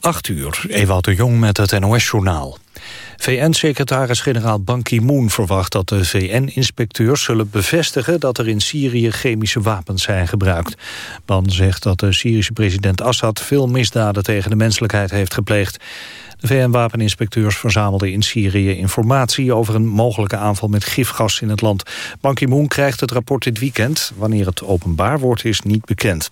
8 uur, Ewout de Jong met het NOS-journaal. VN-secretaris-generaal Ban Ki-moon verwacht dat de VN-inspecteurs zullen bevestigen dat er in Syrië chemische wapens zijn gebruikt. Ban zegt dat de Syrische president Assad veel misdaden tegen de menselijkheid heeft gepleegd. De VN-wapeninspecteurs verzamelden in Syrië informatie over een mogelijke aanval met gifgas in het land. Ban Ki-moon krijgt het rapport dit weekend. Wanneer het openbaar wordt is niet bekend.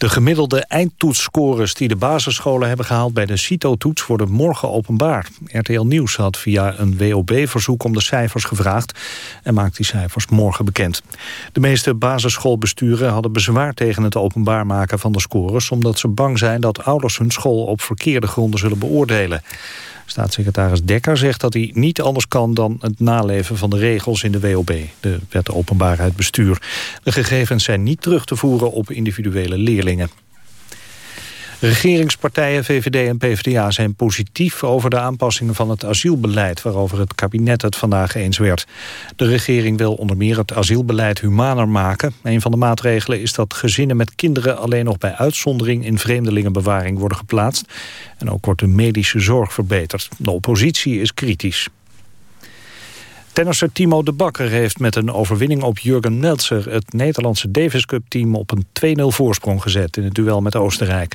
De gemiddelde eindtoetsscores die de basisscholen hebben gehaald bij de CITO-toets worden morgen openbaar. RTL Nieuws had via een WOB-verzoek om de cijfers gevraagd en maakt die cijfers morgen bekend. De meeste basisschoolbesturen hadden bezwaar tegen het openbaar maken van de scores omdat ze bang zijn dat ouders hun school op verkeerde gronden zullen beoordelen. Staatssecretaris Dekker zegt dat hij niet anders kan dan het naleven van de regels in de WOB, de Wet Openbaarheid Bestuur. De gegevens zijn niet terug te voeren op individuele leerlingen. Regeringspartijen VVD en PvdA zijn positief over de aanpassingen van het asielbeleid waarover het kabinet het vandaag eens werd. De regering wil onder meer het asielbeleid humaner maken. Een van de maatregelen is dat gezinnen met kinderen alleen nog bij uitzondering in vreemdelingenbewaring worden geplaatst. En ook wordt de medische zorg verbeterd. De oppositie is kritisch. Tennisser Timo de Bakker heeft met een overwinning op Jurgen Meltzer... het Nederlandse Davis Cup-team op een 2-0 voorsprong gezet... in het duel met Oostenrijk.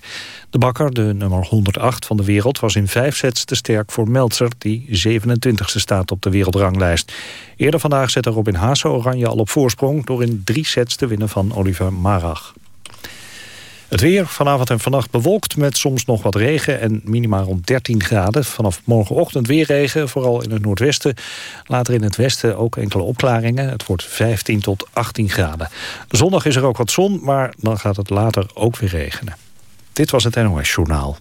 De Bakker, de nummer 108 van de wereld... was in vijf sets te sterk voor Meltzer... die 27e staat op de wereldranglijst. Eerder vandaag zette Robin Haase Oranje al op voorsprong... door in drie sets te winnen van Oliver Marach. Het weer vanavond en vannacht bewolkt met soms nog wat regen en minimaal rond 13 graden. Vanaf morgenochtend weer regen, vooral in het noordwesten. Later in het westen ook enkele opklaringen. Het wordt 15 tot 18 graden. Zondag is er ook wat zon, maar dan gaat het later ook weer regenen. Dit was het NOS Journaal.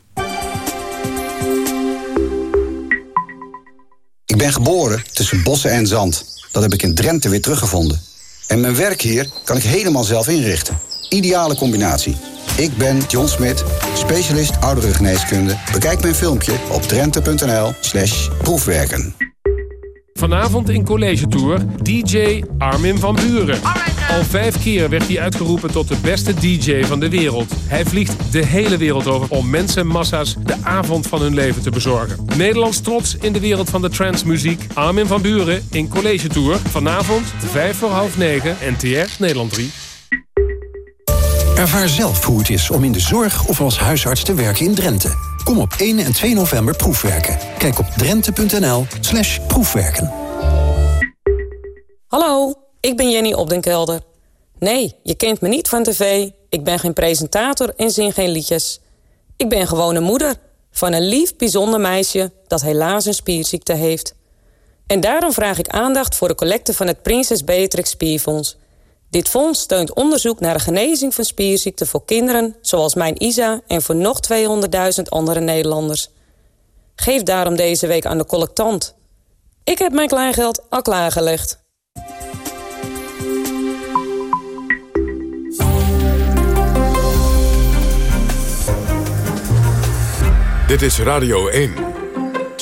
Ik ben geboren tussen bossen en zand. Dat heb ik in Drenthe weer teruggevonden. En mijn werk hier kan ik helemaal zelf inrichten. Ideale combinatie. Ik ben John Smit, specialist ouderengeneeskunde. Bekijk mijn filmpje op drenthe.nl slash proefwerken. Vanavond in College Tour DJ Armin van Buren. Al vijf keer werd hij uitgeroepen tot de beste DJ van de wereld. Hij vliegt de hele wereld over om mensenmassa's de avond van hun leven te bezorgen. Nederlands trots in de wereld van de transmuziek. Armin van Buren in College Tour. Vanavond, vijf voor half negen, NTR, Nederland 3. Ervaar zelf hoe het is om in de zorg of als huisarts te werken in Drenthe. Kom op 1 en 2 november proefwerken. Kijk op drenthe.nl slash proefwerken. Hallo, ik ben Jenny Opdenkelder. Nee, je kent me niet van tv. Ik ben geen presentator en zing geen liedjes. Ik ben gewoon moeder van een lief, bijzonder meisje... dat helaas een spierziekte heeft. En daarom vraag ik aandacht voor de collecte van het Prinses Beatrix Spierfonds... Dit fonds steunt onderzoek naar de genezing van spierziekten voor kinderen... zoals mijn Isa en voor nog 200.000 andere Nederlanders. Geef daarom deze week aan de collectant. Ik heb mijn kleingeld al klaargelegd. Dit is Radio 1.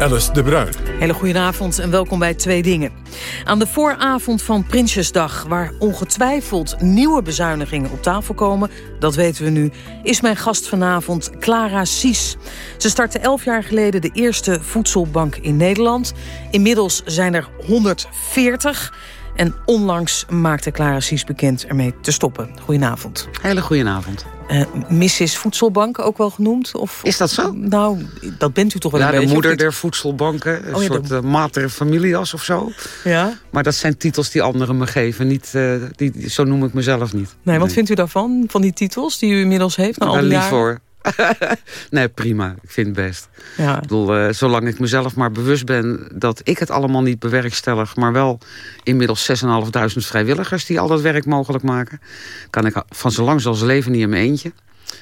Alice de Bruin. Hele goedenavond en welkom bij Twee Dingen. Aan de vooravond van Prinsjesdag, waar ongetwijfeld nieuwe bezuinigingen op tafel komen, dat weten we nu, is mijn gast vanavond Clara Sies. Ze startte elf jaar geleden de eerste voedselbank in Nederland. Inmiddels zijn er 140. En onlangs maakte Clara Sies bekend ermee te stoppen. Goedenavond. Hele goedenavond. Uh, Mrs. Voedselbank ook wel genoemd? Of, is dat zo? Nou, dat bent u toch wel ja, een de beetje. moeder der voedselbanken. Een oh, ja, soort de... uh, matere familias of zo. Ja? Maar dat zijn titels die anderen me geven. Niet, uh, die, zo noem ik mezelf niet. Nee, wat vindt u daarvan? Van die titels die u inmiddels heeft? Na al die lief jaren? hoor. nee, prima. Ik vind het best. Ja. Ik bedoel, uh, zolang ik mezelf maar bewust ben dat ik het allemaal niet bewerkstellig... maar wel inmiddels 6.500 vrijwilligers die al dat werk mogelijk maken... kan ik van zo lang als leven niet in mijn eentje.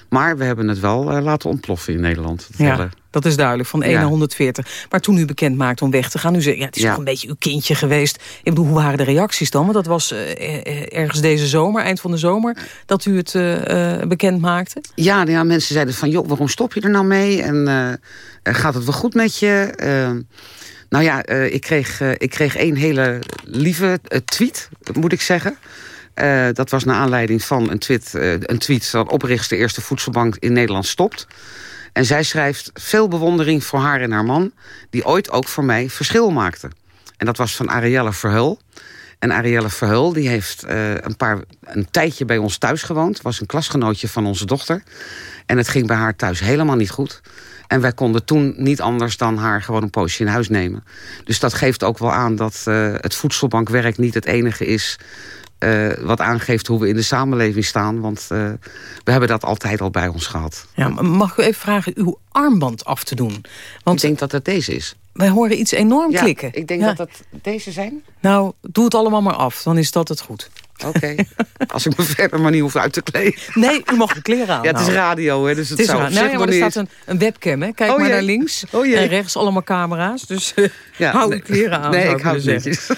Maar we hebben het wel uh, laten ontploffen in Nederland. Dat ja, dat is duidelijk, van 1 ja. naar 140. Maar toen u bekend maakte om weg te gaan... u zei, ja, het is ja. toch een beetje uw kindje geweest. Ik bedoel, hoe waren de reacties dan? Want dat was uh, ergens deze zomer, eind van de zomer... dat u het uh, bekend maakte. Ja, ja, mensen zeiden van, joh, waarom stop je er nou mee? En gaat het wel goed met je? nou ja, ik, kreeg, ik kreeg één hele lieve tweet, moet ik zeggen... Uh, dat was naar aanleiding van een tweet, uh, een tweet dat oprichter de Eerste Voedselbank in Nederland stopt. En zij schrijft veel bewondering voor haar en haar man... die ooit ook voor mij verschil maakten. En dat was van Arielle Verheul. En Arielle Verheul die heeft uh, een, paar, een tijdje bij ons thuis gewoond. Was een klasgenootje van onze dochter. En het ging bij haar thuis helemaal niet goed. En wij konden toen niet anders dan haar gewoon een poosje in huis nemen. Dus dat geeft ook wel aan dat het voedselbankwerk niet het enige is uh, wat aangeeft hoe we in de samenleving staan. Want uh, we hebben dat altijd al bij ons gehad. Ja, mag ik u even vragen uw armband af te doen? Want ik denk dat het deze is. Wij horen iets enorm ja, klikken. ik denk ja. dat het deze zijn. Nou, doe het allemaal maar af. Dan is dat het goed. Oké, okay. als ik me verder maar niet hoef uit te kleden. Nee, u mag de kleren aan. Ja, het is radio, hè, dus het, het is zou nou, ja, maar er staat een, een, webcam, hè. Kijk oh, maar naar links. Oh, en rechts allemaal camera's. Dus uh, ja, hou nee. de kleren aan, Nee, ik hou het netjes.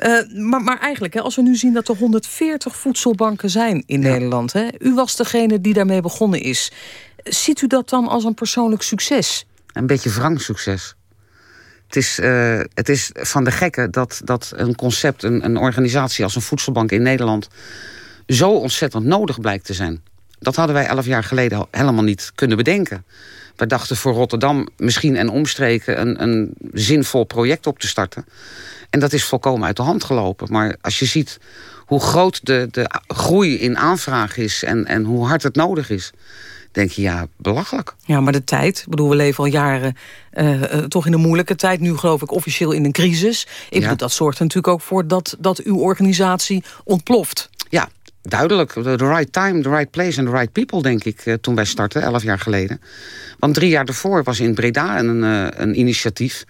Uh, maar, maar eigenlijk, hè, als we nu zien dat er 140 voedselbanken zijn in ja. Nederland... Hè, u was degene die daarmee begonnen is. Ziet u dat dan als een persoonlijk succes? Een beetje wrang succes. Het is, uh, het is van de gekke dat, dat een concept, een, een organisatie als een voedselbank in Nederland... zo ontzettend nodig blijkt te zijn. Dat hadden wij elf jaar geleden helemaal niet kunnen bedenken. We dachten voor Rotterdam misschien en omstreken een, een zinvol project op te starten. En dat is volkomen uit de hand gelopen. Maar als je ziet hoe groot de, de groei in aanvraag is... En, en hoe hard het nodig is denk je, ja, belachelijk. Ja, maar de tijd, ik bedoel, we leven al jaren uh, uh, toch in een moeilijke tijd. Nu geloof ik officieel in een crisis. Ik ja. bedoel, dat zorgt er natuurlijk ook voor dat, dat uw organisatie ontploft. Ja, duidelijk. The right time, the right place and the right people, denk ik, uh, toen wij startten, elf jaar geleden. Want drie jaar daarvoor was in Breda een, een initiatief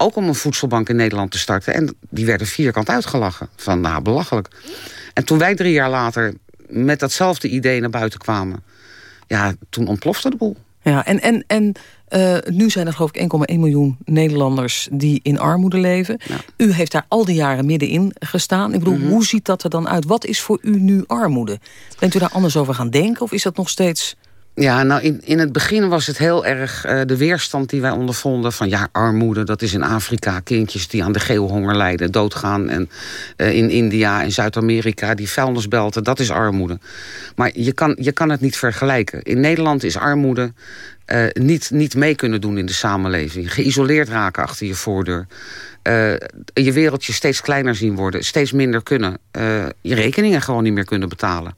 ook om een voedselbank in Nederland te starten. En die werden vierkant uitgelachen. Van, nou, belachelijk. En toen wij drie jaar later met datzelfde idee naar buiten kwamen... ja, toen ontplofte de boel. Ja, en, en, en uh, nu zijn er geloof ik 1,1 miljoen Nederlanders die in armoede leven. Ja. U heeft daar al die jaren middenin gestaan. Ik bedoel, Mhm. mm -hmm. hoe ziet dat er dan uit? Wat is voor u nu armoede? Bent u daar anders over gaan denken of is dat nog steeds... Ja, nou in, in het begin was het heel erg uh, de weerstand die wij ondervonden... van ja, armoede, dat is in Afrika. Kindjes die aan de geelhonger lijden, doodgaan. En uh, in India en Zuid-Amerika, die vuilnisbelten, dat is armoede. Maar je kan, je kan het niet vergelijken. In Nederland is armoede uh, niet, niet mee kunnen doen in de samenleving. Geïsoleerd raken achter je voordeur. je wereldje steeds kleiner zien worden. Steeds minder kunnen. je rekeningen gewoon niet meer kunnen betalen.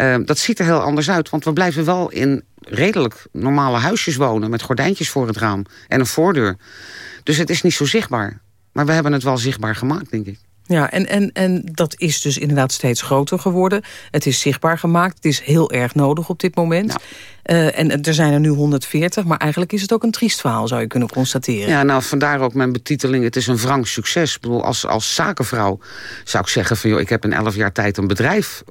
Uh, dat ziet er heel anders uit, want we blijven wel in redelijk normale huisjes wonen... met gordijntjes voor het raam en een voordeur. Dus het is niet zo zichtbaar. Maar we hebben het wel zichtbaar gemaakt, denk ik. Ja, en, en, en dat is dus inderdaad steeds groter geworden. Het is zichtbaar gemaakt. Het is heel erg nodig op dit moment. Ja. Uh, en er zijn er nu 140, maar eigenlijk is het ook een triest verhaal, zou je kunnen constateren. Ja, nou, vandaar ook mijn betiteling. Het is een wrang succes. Ik bedoel, als, als zakenvrouw zou ik zeggen van... joh, ik heb in elf jaar tijd een bedrijf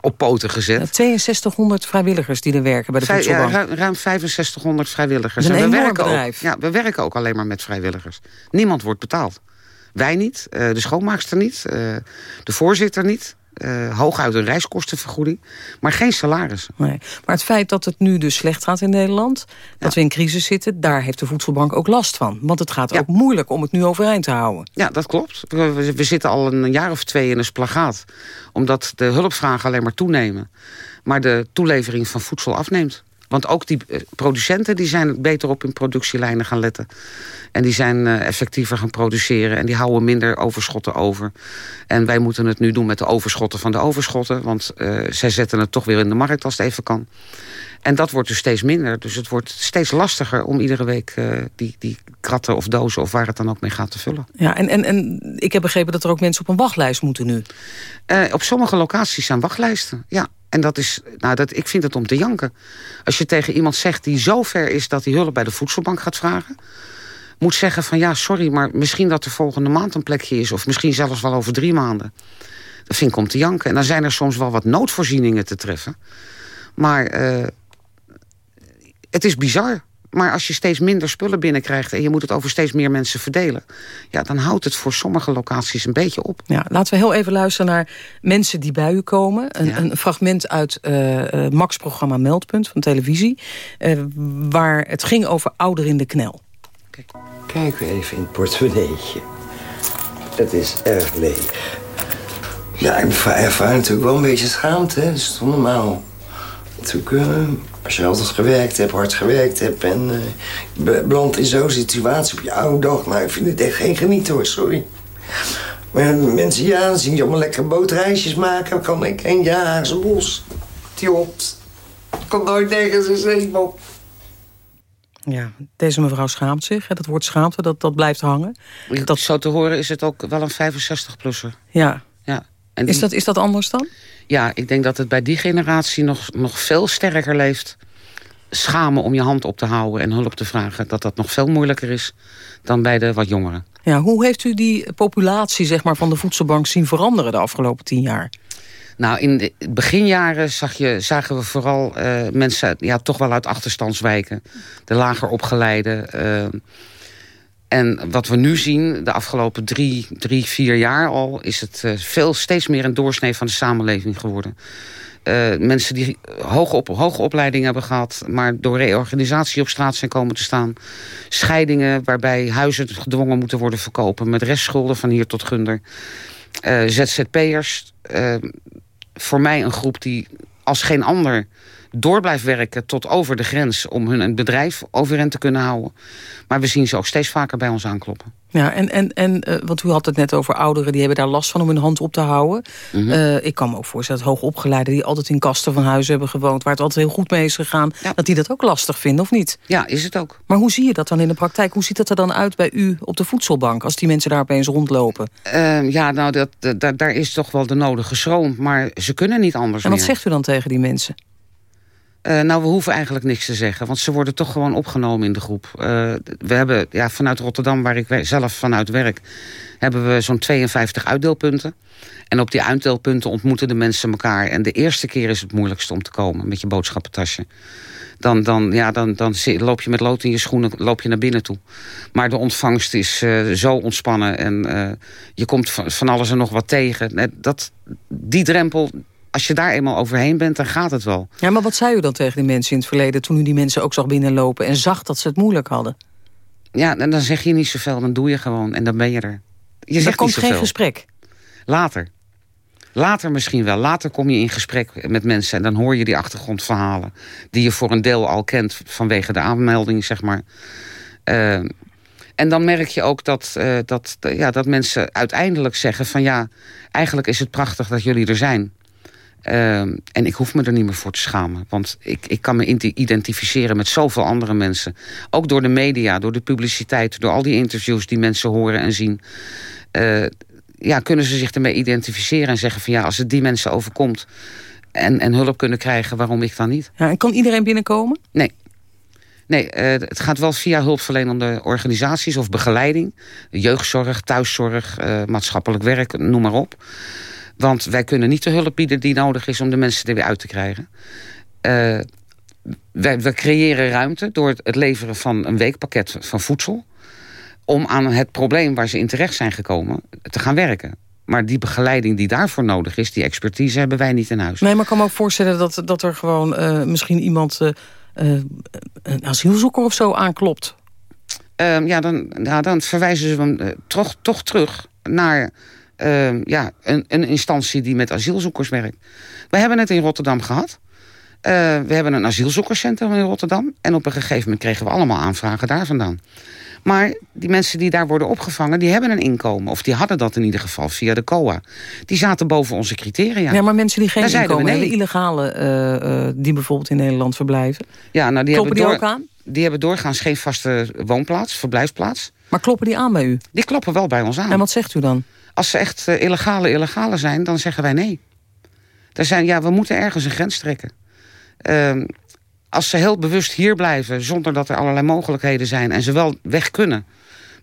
op poten gezet. Ja, 6200 vrijwilligers die er werken bij de voedselbank. Ja, ruim, ruim 6500 vrijwilligers. Een en we werken bedrijf. Ook, ja, we werken ook alleen maar met vrijwilligers. Niemand wordt betaald. Wij niet, uh, de schoonmaakster niet, uh, de voorzitter niet. Uh, hooguit een reiskostenvergoeding, maar geen salaris. Nee. Maar het feit dat het nu dus slecht gaat in Nederland... dat ja. we in crisis zitten, daar heeft de voedselbank ook last van. Want het gaat ja. ook moeilijk om het nu overeind te houden. Ja, dat klopt. We, we, we zitten al een jaar of twee in een splagaat. Omdat de hulpvragen alleen maar toenemen. Maar de toelevering van voedsel afneemt. Want ook die producenten die zijn beter op hun productielijnen gaan letten. En die zijn uh, effectiever gaan produceren. En die houden minder overschotten over. En wij moeten het nu doen met de overschotten van de overschotten. Want uh, zij zetten het toch weer in de markt als het even kan. En dat wordt dus steeds minder. Dus het wordt steeds lastiger om iedere week uh, die, die kratten of dozen... of waar het dan ook mee gaat te vullen. Ja, en, en, en ik heb begrepen dat er ook mensen op een wachtlijst moeten nu. op sommige locaties zijn wachtlijsten, ja. En dat is, nou, dat, ik vind het om te janken. Als je tegen iemand zegt die zo ver is dat hij hulp bij de voedselbank gaat vragen... moet zeggen van ja, sorry, maar misschien dat er volgende maand een plekje is... of misschien zelfs wel over drie maanden. Dat vind ik om te janken. En dan zijn er soms wel wat noodvoorzieningen te treffen. Maar uh, het is bizar. Maar als je steeds minder spullen binnenkrijgt... en je moet het over steeds meer mensen verdelen... ja, dan houdt het voor sommige locaties een beetje op. Ja, laten we heel even luisteren naar mensen die bij u komen. Een, een fragment uit uh, Max programma Meldpunt van televisie... Uh, waar het ging over ouder in de knel. Kijk. Kijk even in het portemonneetje. Het is erg leeg. Ja, ik ervaar natuurlijk wel een beetje schaamte. Dat is toch normaal. Natuurlijk, uh, als je altijd gewerkt hebt, hard gewerkt hebt... en uh, belandt in zo'n situatie op je oude dag... nou, ik vind het echt geen genieten hoor, sorry. Maar mensen, ja, dan zien je allemaal lekker bootreisjes maken. kan ik een jaar bos. Die op. kan nooit nergens een zeep Ja, deze mevrouw schaamt zich. Dat woord schaamte, dat, dat blijft hangen. Dat... Zo te horen is het ook wel een 65-plusser. Ja. ja. En die... is, dat, is dat anders dan? Ja, ik denk dat het bij die generatie nog, nog veel sterker leeft. Schamen om je hand op te houden en hulp te vragen. Dat dat nog veel moeilijker is dan bij de wat jongeren. Ja, hoe heeft u die populatie zeg maar, van de voedselbank zien veranderen de afgelopen tien jaar? Nou, in de beginjaren zag je, zagen we vooral uh, mensen ja, toch wel uit achterstandswijken. De lager opgeleide. Uh, en wat we nu zien, de afgelopen drie, drie vier jaar al... is het uh, veel, steeds meer een doorsnee van de samenleving geworden. Uh, mensen die hoge, op, hoge opleiding hebben gehad... maar door reorganisatie op straat zijn komen te staan. Scheidingen waarbij huizen gedwongen moeten worden verkopen... met restschulden van hier tot gunder. Uh, ZZP'ers, voor mij een groep die als geen ander door blijft werken tot over de grens... om hun bedrijf overeind te kunnen houden. Maar we zien ze ook steeds vaker bij ons aankloppen. Ja, en, en, en uh, want u had het net over ouderen... die hebben daar last van om hun hand op te houden. Mm -hmm. uh, ik kan me ook voorstellen dat hoogopgeleiden... die altijd in kasten van huizen hebben gewoond... waar het altijd heel goed mee is gegaan... Ja. dat die dat ook lastig vinden, of niet? Ja, is het ook. Maar hoe zie je dat dan in de praktijk? Hoe ziet dat er dan uit bij u op de voedselbank... als die mensen daar opeens rondlopen? Uh, ja, nou, dat, dat, daar is toch wel de nodige schroom. Maar ze kunnen niet anders En wat meer. zegt u dan tegen die mensen? Uh, nou, we hoeven eigenlijk niks te zeggen. Want ze worden toch gewoon opgenomen in de groep. Uh, we hebben ja, vanuit Rotterdam, waar ik zelf vanuit werk... hebben we zo'n 52 uitdeelpunten. En op die uitdeelpunten ontmoeten de mensen elkaar. En de eerste keer is het moeilijkste om te komen met je boodschappentasje. Dan, dan, ja, dan, dan loop je met lood in je schoenen loop je naar binnen toe. Maar de ontvangst is uh, zo ontspannen. En je komt van, van alles en nog wat tegen. Dat, die drempel, als je daar eenmaal overheen bent, dan gaat het wel. Ja, maar wat zei u dan tegen die mensen in het verleden... toen u die mensen ook zag binnenlopen en zag dat ze het moeilijk hadden? Ja, en dan zeg je niet zoveel, dan doe je gewoon en dan ben je er. Je er komt geen gesprek? Later. Later misschien wel. Later kom je in gesprek met mensen... en dan hoor je die achtergrondverhalen... die je voor een deel al kent vanwege de aanmelding, zeg maar. Uh, en dan merk je ook dat, uh, dat, ja, dat mensen uiteindelijk zeggen van... ja, eigenlijk is het prachtig dat jullie er zijn... Uh, en ik hoef me er niet meer voor te schamen. Want ik, ik kan me identificeren met zoveel andere mensen. Ook door de media, door de publiciteit... door al die interviews die mensen horen en zien... Uh, ja, kunnen ze zich ermee identificeren en zeggen van... ja, als het die mensen overkomt en, en hulp kunnen krijgen... waarom ik dan niet? Ja, en kan iedereen binnenkomen? Nee. Nee, uh, het gaat wel via hulpverlenende organisaties of begeleiding. Jeugdzorg, thuiszorg, uh, maatschappelijk werk, noem maar op. Want wij kunnen niet de hulp bieden die nodig is om de mensen er weer uit te krijgen. Uh, wij, we creëren ruimte door het leveren van een weekpakket van voedsel... om aan het probleem waar ze in terecht zijn gekomen te gaan werken. Maar die begeleiding die daarvoor nodig is, die expertise hebben wij niet in huis. Nee, maar ik kan me ook voorstellen dat, dat er gewoon uh, misschien iemand... Uh, een asielzoeker of zo aanklopt. Uh, ja, dan, ja, dan verwijzen ze hem toch, toch terug naar uh, ja, een, een, instantie die met asielzoekers werkt. We hebben het in Rotterdam gehad. Uh, we hebben een asielzoekerscentrum in Rotterdam. En op een gegeven moment kregen we allemaal aanvragen daar vandaan. Maar die mensen die daar worden opgevangen, die hebben een inkomen. Of die hadden dat in ieder geval via de COA. Die zaten boven onze criteria. Ja, maar mensen die geen daar inkomen nee. hebben, illegale uh, uh, die bijvoorbeeld in Nederland verblijven. Ja, nou, die kloppen hebben die ook aan? Die hebben doorgaans geen vaste woonplaats, verblijfplaats. Maar kloppen die aan bij u? Die kloppen wel bij ons aan. En wat zegt u dan? Als ze echt uh, illegale illegale zijn, dan zeggen wij nee. Er zijn, ja, we moeten ergens een grens trekken. Uh, als ze heel bewust hier blijven, zonder dat er allerlei mogelijkheden zijn... en ze wel weg kunnen,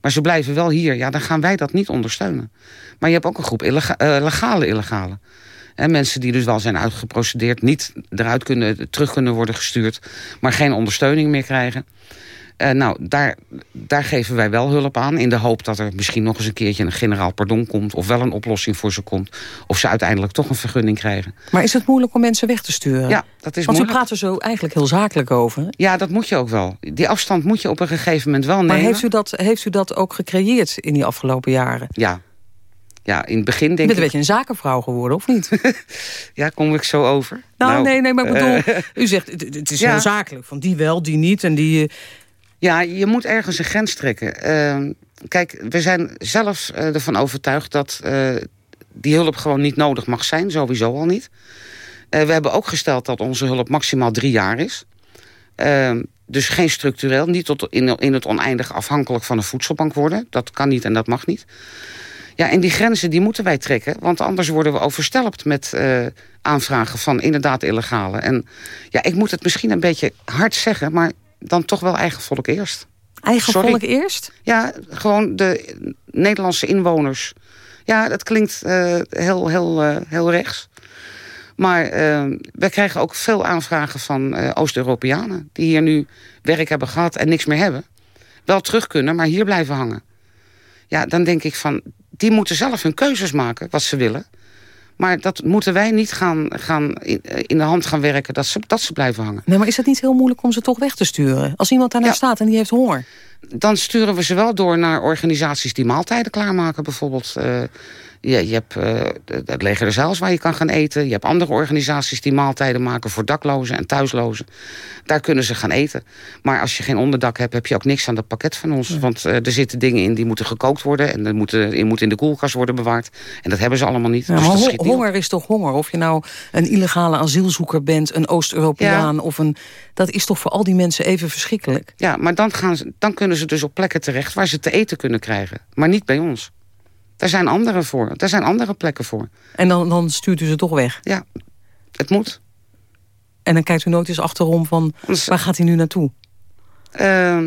maar ze blijven wel hier... ja, dan gaan wij dat niet ondersteunen. Maar je hebt ook een groep uh, legale illegale. En mensen die dus wel zijn uitgeprocedeerd... niet eruit kunnen, terug kunnen worden gestuurd... maar geen ondersteuning meer krijgen. Uh, nou, daar, daar geven wij wel hulp aan... in de hoop dat er misschien nog eens een keertje een generaal pardon komt... of wel een oplossing voor ze komt... of ze uiteindelijk toch een vergunning krijgen. Maar is het moeilijk om mensen weg te sturen? Ja, dat is Want moeilijk. u praat er zo eigenlijk heel zakelijk over. Ja, dat moet je ook wel. Die afstand moet je op een gegeven moment wel nemen. Maar heeft u dat, heeft u dat ook gecreëerd in die afgelopen jaren? Ja, ja, in het begin denk ik... Je bent een beetje een zakenvrouw geworden, of niet? ja, kom ik zo over? Nou, nou nee, nee, maar ik bedoel... U zegt, het is ja. heel zakelijk. Van die wel, die niet en die... Ja, je moet ergens een grens trekken. Uh, kijk, we zijn zelf uh, ervan overtuigd dat uh, die hulp gewoon niet nodig mag zijn. Sowieso al niet. we hebben ook gesteld dat onze hulp maximaal drie jaar is. Ehm, dus geen structureel, niet tot in, in het oneindig afhankelijk van een voedselbank worden. Dat kan niet en dat mag niet. Ja, en die grenzen die moeten wij trekken. Want anders worden we overstelpt met aanvragen van inderdaad illegale. En ja, ik moet het misschien een beetje hard zeggen... maar dan toch wel eigen volk eerst. Eigen Sorry. volk eerst? Ja, gewoon de Nederlandse inwoners. Ja, dat klinkt uh, heel, heel, uh, heel rechts. Maar uh, wij krijgen ook veel aanvragen van uh, Oost-Europeanen... die hier nu werk hebben gehad en niks meer hebben. Wel terug kunnen, maar hier blijven hangen. Ja, dan denk ik van... die moeten zelf hun keuzes maken, wat ze willen. Maar dat moeten wij niet gaan, gaan in, in de hand gaan werken... Dat ze, dat ze blijven hangen. Nee, maar is het niet heel moeilijk om ze toch weg te sturen? Als iemand daar nou ja. staat en die heeft honger... Dan sturen we ze wel door naar organisaties die maaltijden klaarmaken. Bijvoorbeeld, uh, je, je hebt uh, het leger des Heils waar je kan gaan eten. Je hebt andere organisaties die maaltijden maken voor daklozen en thuislozen. Daar kunnen ze gaan eten. Maar als je geen onderdak hebt, heb je ook niks aan dat pakket van ons. Ja. Want uh, er zitten dingen in die moeten gekookt worden. En er moeten, in, moet in de koelkast worden bewaard. En dat hebben ze allemaal niet. Ja, dus maar ho honger is toch honger? Of je nou een illegale asielzoeker bent, een Oost-Europeaan... Ja. of een... Dat is toch voor al die mensen even verschrikkelijk? Ja, maar dan, gaan ze, dan kunnen ze dus op plekken terecht waar ze te eten kunnen krijgen. Maar niet bij ons. Daar zijn andere voor. Daar zijn andere plekken voor. En dan, dan stuurt u ze toch weg? Ja, het moet. En dan kijkt u nooit eens achterom van... waar gaat hij nu naartoe? Uh,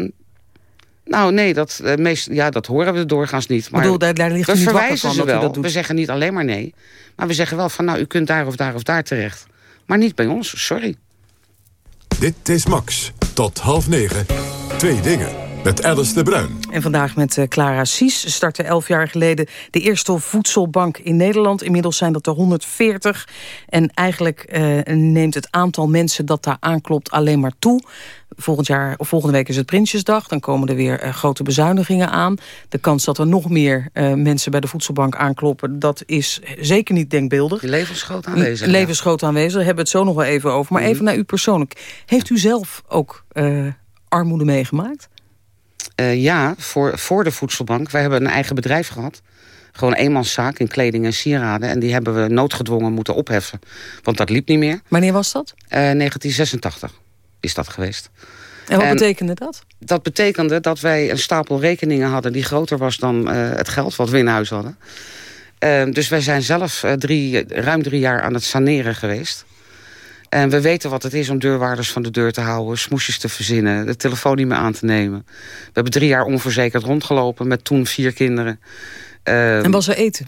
nou, nee, dat, uh, meest, ja, dat horen we doorgaans niet. Maar bedoel, daar, daar ligt we niet verwijzen van ze dat wel. dat doet. We zeggen niet alleen maar nee. Maar we zeggen wel van, nou, u kunt daar of daar of daar terecht. Maar niet bij ons, sorry. Dit is Max. Tot half negen. Twee dingen. Met Alice de Bruin. En vandaag met uh, Clara Sies startte elf jaar geleden de eerste voedselbank in Nederland. Inmiddels zijn dat er 140. En eigenlijk uh, neemt het aantal mensen dat daar aanklopt alleen maar toe. Volgend jaar, of volgende week is het Prinsjesdag. Dan komen er weer uh, grote bezuinigingen aan. De kans dat er nog meer mensen bij de voedselbank aankloppen... dat is zeker niet denkbeeldig. Levensgroot aanwezig. Levensgroot aanwezig, daar hebben we het zo nog wel even over. Maar mm -hmm. even naar u persoonlijk. Heeft u zelf ook armoede meegemaakt? Uh, ja, voor, voor de voedselbank. Wij hebben een eigen bedrijf gehad. Gewoon een eenmanszaak in kleding en sieraden. En die hebben we noodgedwongen moeten opheffen. Want dat liep niet meer. Wanneer was dat? Uh, 1986 is dat geweest. En wat en betekende dat? Dat betekende dat wij een stapel rekeningen hadden... die groter was dan uh, het geld wat we in huis hadden. Uh, dus wij zijn zelf drie, ruim drie jaar aan het saneren geweest. En we weten wat het is om deurwaarders van de deur te houden... smoesjes te verzinnen, de telefoon niet meer aan te nemen. We hebben drie jaar onverzekerd rondgelopen met toen vier kinderen. Uh, en was er eten?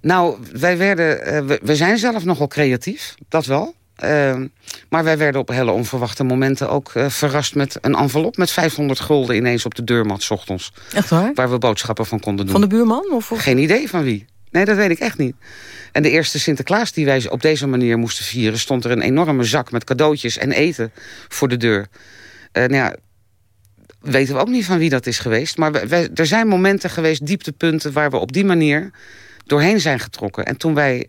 Nou, wij werden, uh, we, we, zijn zelf nogal creatief, dat wel. Uh, maar wij werden op hele onverwachte momenten ook uh, verrast met een envelop... met 500 gulden ineens op de deurmat, 's ochtends. Echt waar? Waar we boodschappen van konden doen. Van de buurman? Of, of? Geen idee van wie. Nee, dat weet ik echt niet. En de eerste Sinterklaas die wij op deze manier moesten vieren... stond er een enorme zak met cadeautjes en eten voor de deur. Uh, nou ja, weten we ook niet van wie dat is geweest. Maar we, we, er zijn momenten geweest, dieptepunten... waar we op die manier doorheen zijn getrokken. En toen wij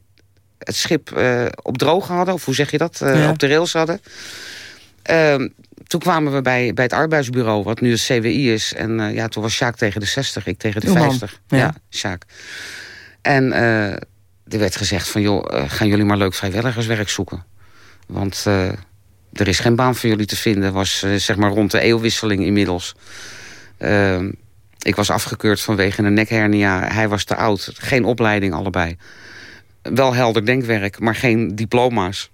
het schip uh, op droog hadden... of hoe zeg je dat, uh, ja. op de rails hadden... Uh, toen kwamen we bij, bij het arbeidsbureau, wat nu het CWI is. En ja, toen was Sjaak tegen de 60, ik tegen de Uw 50. Man. Ja, ja Sjaak. En er werd gezegd van, joh, uh, gaan jullie maar leuk vrijwilligerswerk zoeken. Want uh, er is geen baan voor jullie te vinden. was zeg maar rond de eeuwwisseling inmiddels. Ehm, ik was afgekeurd vanwege een nekhernia. Hij was te oud. Geen opleiding allebei. Wel helder denkwerk, maar geen diploma's.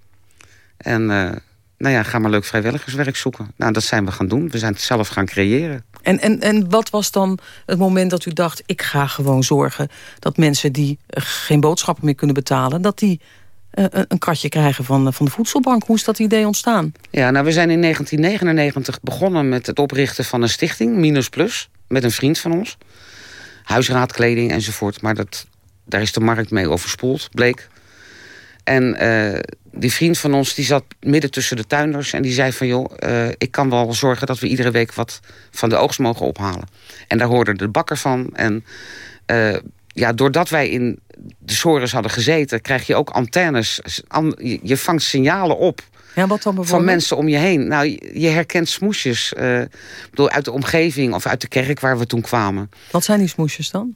En nou ja, ga maar leuk vrijwilligerswerk zoeken. Nou, dat zijn we gaan doen. We zijn het zelf gaan creëren. En, en, en wat was dan het moment dat u dacht... ik ga gewoon zorgen dat mensen die geen boodschappen meer kunnen betalen... dat die een kratje krijgen van, van de voedselbank. Hoe is dat idee ontstaan? Ja, nou, we zijn in 1999 begonnen met het oprichten van een stichting, Minus Plus, met een vriend van ons. Huisraadkleding enzovoort. Maar dat, daar is de markt mee overspoeld, bleek. En die vriend van ons die zat midden tussen de tuinders... en die zei van, joh, uh, ik kan wel zorgen dat we iedere week... wat van de oogst mogen ophalen. En daar hoorde de bakker van. En uh, ja, doordat wij in de sores hadden gezeten... krijg je ook antennes. Je vangt signalen op. Ja, wat dan van mensen om je heen. Nou, je herkent smoesjes. Uh, bedoel, uit de omgeving of uit de kerk waar we toen kwamen. Wat zijn die smoesjes dan?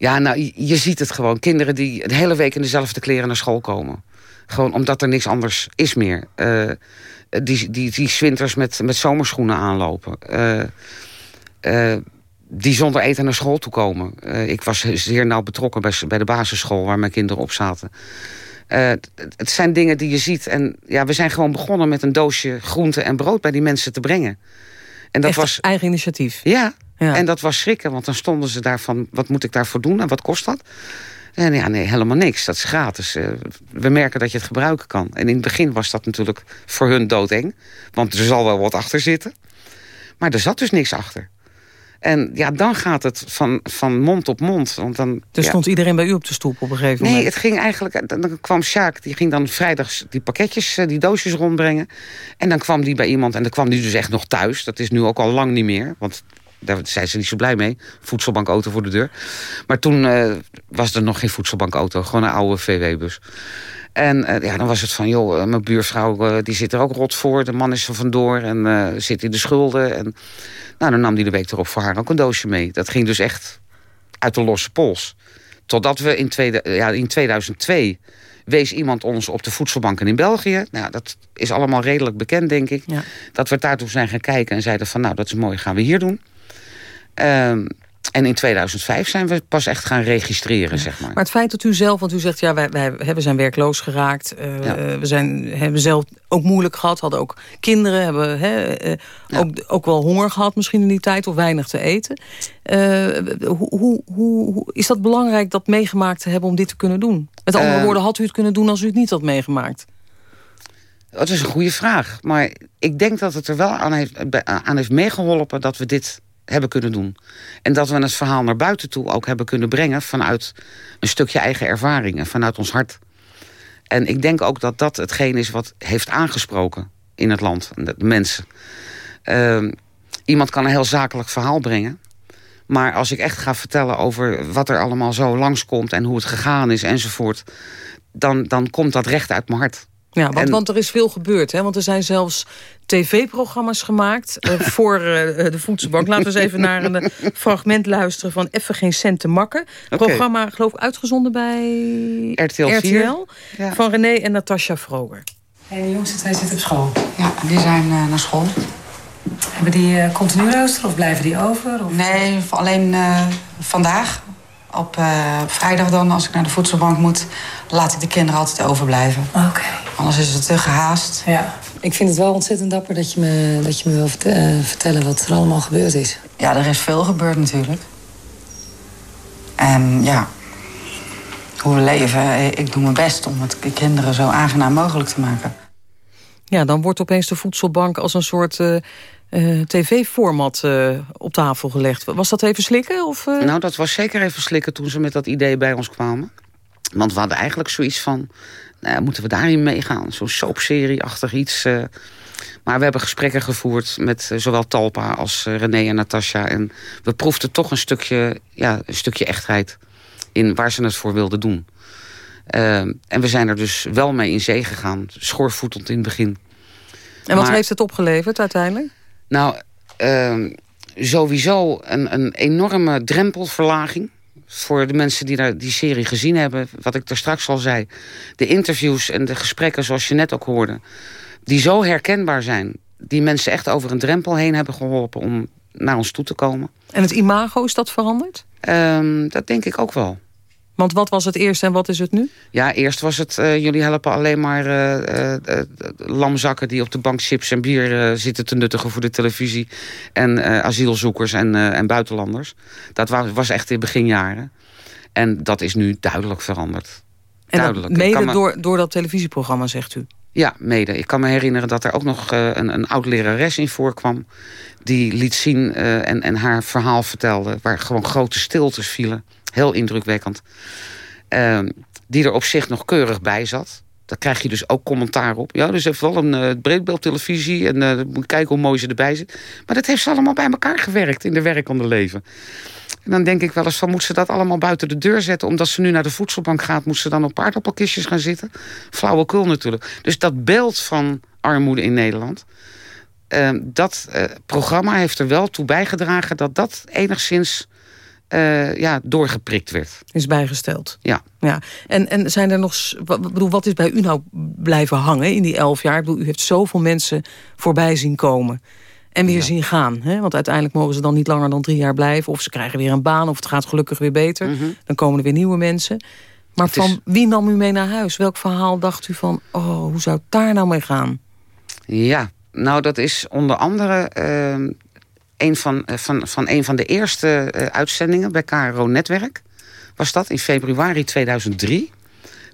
Ja, nou, je, ziet het gewoon. Kinderen die de hele week in dezelfde kleren naar school komen. Gewoon omdat er niks anders is meer. Uh, die, die, die zwinters met, met zomerschoenen aanlopen. Uh, die zonder eten naar school toe komen. ik was zeer nauw betrokken bij, bij de basisschool waar mijn kinderen op zaten. het zijn dingen die je ziet. En ja, we zijn gewoon begonnen met een doosje groente en brood bij die mensen te brengen. En dat was eigen initiatief. Ja, ja. En dat was schrikken, want dan stonden ze daar van... wat moet ik daarvoor doen en wat kost dat? En ja, nee, helemaal niks. Dat is gratis. Eh, we merken dat je het gebruiken kan. En in het begin was dat natuurlijk voor hun doodeng. Want er zal wel wat achter zitten. Maar er zat dus niks achter. En ja, dan gaat het van, van mond op mond. Want dan, dus stond iedereen bij u op de stoep op een gegeven moment? Nee, het ging eigenlijk... Dan kwam Sjaak, die ging dan vrijdags die pakketjes, eh, die doosjes rondbrengen. En dan kwam die bij iemand en dan kwam die dus echt nog thuis. Dat is nu ook al lang niet meer. Want daar zijn ze niet zo blij mee. Voedselbankauto voor de deur. Maar toen uh, was er nog geen voedselbankauto. Gewoon een oude VW-bus. En uh, ja, dan was het van, joh, mijn buurvrouw die zit er ook rot voor. De man is er vandoor en zit in de schulden. En nou, dan nam die de week erop voor haar ook een doosje mee. Dat ging dus echt uit de losse pols. Totdat we in, tweede, ja, in 2002 wees iemand ons op de voedselbanken in België. Nou, dat is allemaal redelijk bekend, denk ik. Ja. Dat we daartoe zijn gaan kijken en zeiden van... nou, dat is mooi, gaan we hier doen. Um, en in 2005 zijn we pas echt gaan registreren, zeg maar. Maar het feit dat u zelf, want u zegt... ja, wij, wij we zijn werkloos geraakt. Uh, ja. We zijn, hebben zelf ook moeilijk gehad. Hadden ook kinderen. Hebben hè, uh, ja. ook, ook wel honger gehad misschien in die tijd. Of weinig te eten. Uh, hoe, hoe, hoe, is dat belangrijk dat meegemaakt te hebben om dit te kunnen doen? Met andere woorden, had u het kunnen doen als u het niet had meegemaakt? Dat is een goede vraag. Maar ik denk dat het er wel aan heeft, aan heeft meegeholpen... dat we dit hebben kunnen doen. En dat we het verhaal naar buiten toe ook hebben kunnen brengen... vanuit een stukje eigen ervaringen, vanuit ons hart. En ik denk ook dat dat hetgeen is wat heeft aangesproken in het land, de mensen. Uh, iemand kan een heel zakelijk verhaal brengen... Maar als ik echt ga vertellen over wat er allemaal zo langskomt... en hoe het gegaan is enzovoort... dan, dan komt dat recht uit mijn hart. Ja, want, en... want er is veel gebeurd. Hè? Want er zijn zelfs tv-programma's gemaakt uh, voor uh, de voedselbank. Laten we eens even naar een fragment luisteren van Even geen cent te makken. Okay. Programma, geloof ik, uitgezonden bij RTL, 4. RTL ja. van René en Natasja Vroger. En de jongste twee zitten op school? Ja, die zijn uh, naar school. Hebben die continu rooster of blijven die over? Of... Nee, alleen vandaag. Op vrijdag dan, als ik naar de voedselbank moet laat ik de kinderen altijd overblijven. Oké. Okay. Anders is het te gehaast. Ja. Ik vind het wel ontzettend dapper dat je me, dat je me wil vertellen wat er allemaal gebeurd is. Ja, er is veel gebeurd natuurlijk. En ja, hoe we leven, ik doe mijn best om het de kinderen zo aangenaam mogelijk te maken. Ja, dan wordt opeens de voedselbank als een soort uh, uh, tv-format uh, op tafel gelegd. Was dat even slikken? Of, Nou, dat was zeker even slikken toen ze met dat idee bij ons kwamen. Want we hadden eigenlijk zoiets van, nou, moeten we daarin meegaan? Zo'n soapserie-achtig iets. Maar we hebben gesprekken gevoerd met zowel Talpa als René en Natasja. En we proefden toch een stukje, ja, een stukje echtheid in waar ze het voor wilden doen. en we zijn er dus wel mee in zee gegaan, schoorvoetend in het begin. En wat maar, heeft het opgeleverd uiteindelijk? Nou, sowieso een, een enorme drempelverlaging voor de mensen die daar die serie gezien hebben... wat ik er straks al zei... de interviews en de gesprekken zoals je net ook hoorde... die zo herkenbaar zijn... die mensen echt over een drempel heen hebben geholpen... om naar ons toe te komen. En het imago, is dat veranderd? Um, dat denk ik ook wel. Want wat was het eerst en wat is het nu? Ja, eerst was het... Uh, jullie helpen alleen maar uh, uh, lamzakken... die op de bank chips en bier zitten te nuttigen voor de televisie. En asielzoekers en, en buitenlanders. Dat was, was echt in beginjaren. En dat is nu duidelijk veranderd. En duidelijk. Mede me... door, door dat televisieprogramma, zegt u? Ja, mede. Ik kan me herinneren dat er ook nog een, een oud lerares in voorkwam... die liet zien en, en haar verhaal vertelde... waar gewoon grote stiltes vielen. Heel indrukwekkend. Uh, die er op zich nog keurig bij zat. Daar krijg je dus ook commentaar op. Ja, dus heeft wel een uh, breedbeeldtelevisie... en uh, moet kijken hoe mooi ze erbij zit. Maar dat heeft ze allemaal bij elkaar gewerkt in de werkende leven. En dan denk ik wel eens van, moet ze dat allemaal buiten de deur zetten... omdat ze nu naar de voedselbank gaat, moet ze dan op paardappelkistjes gaan zitten? Flauwekul natuurlijk. Dus dat beeld van armoede in Nederland... Uh, dat uh, programma heeft er wel toe bijgedragen... dat dat enigszins uh, ja, doorgeprikt werd. Is bijgesteld. Ja. ja. En, en zijn er nog... Wat, bedoel, wat is bij u nou blijven hangen in die elf jaar? Ik bedoel, u heeft zoveel mensen voorbij zien komen... En weer ja. zien gaan. Hè? Want uiteindelijk mogen ze dan niet langer dan drie jaar blijven. Of ze krijgen weer een baan, of het gaat gelukkig weer beter. Mm -hmm. Dan komen er weer nieuwe mensen. Maar het van is... wie nam u mee naar huis? Welk verhaal dacht u van, oh, hoe zou het daar nou mee gaan? Ja, nou dat is onder andere uh, een van, uh, van, van een van de eerste uh, uitzendingen bij KRO Netwerk. Was dat in februari 2003.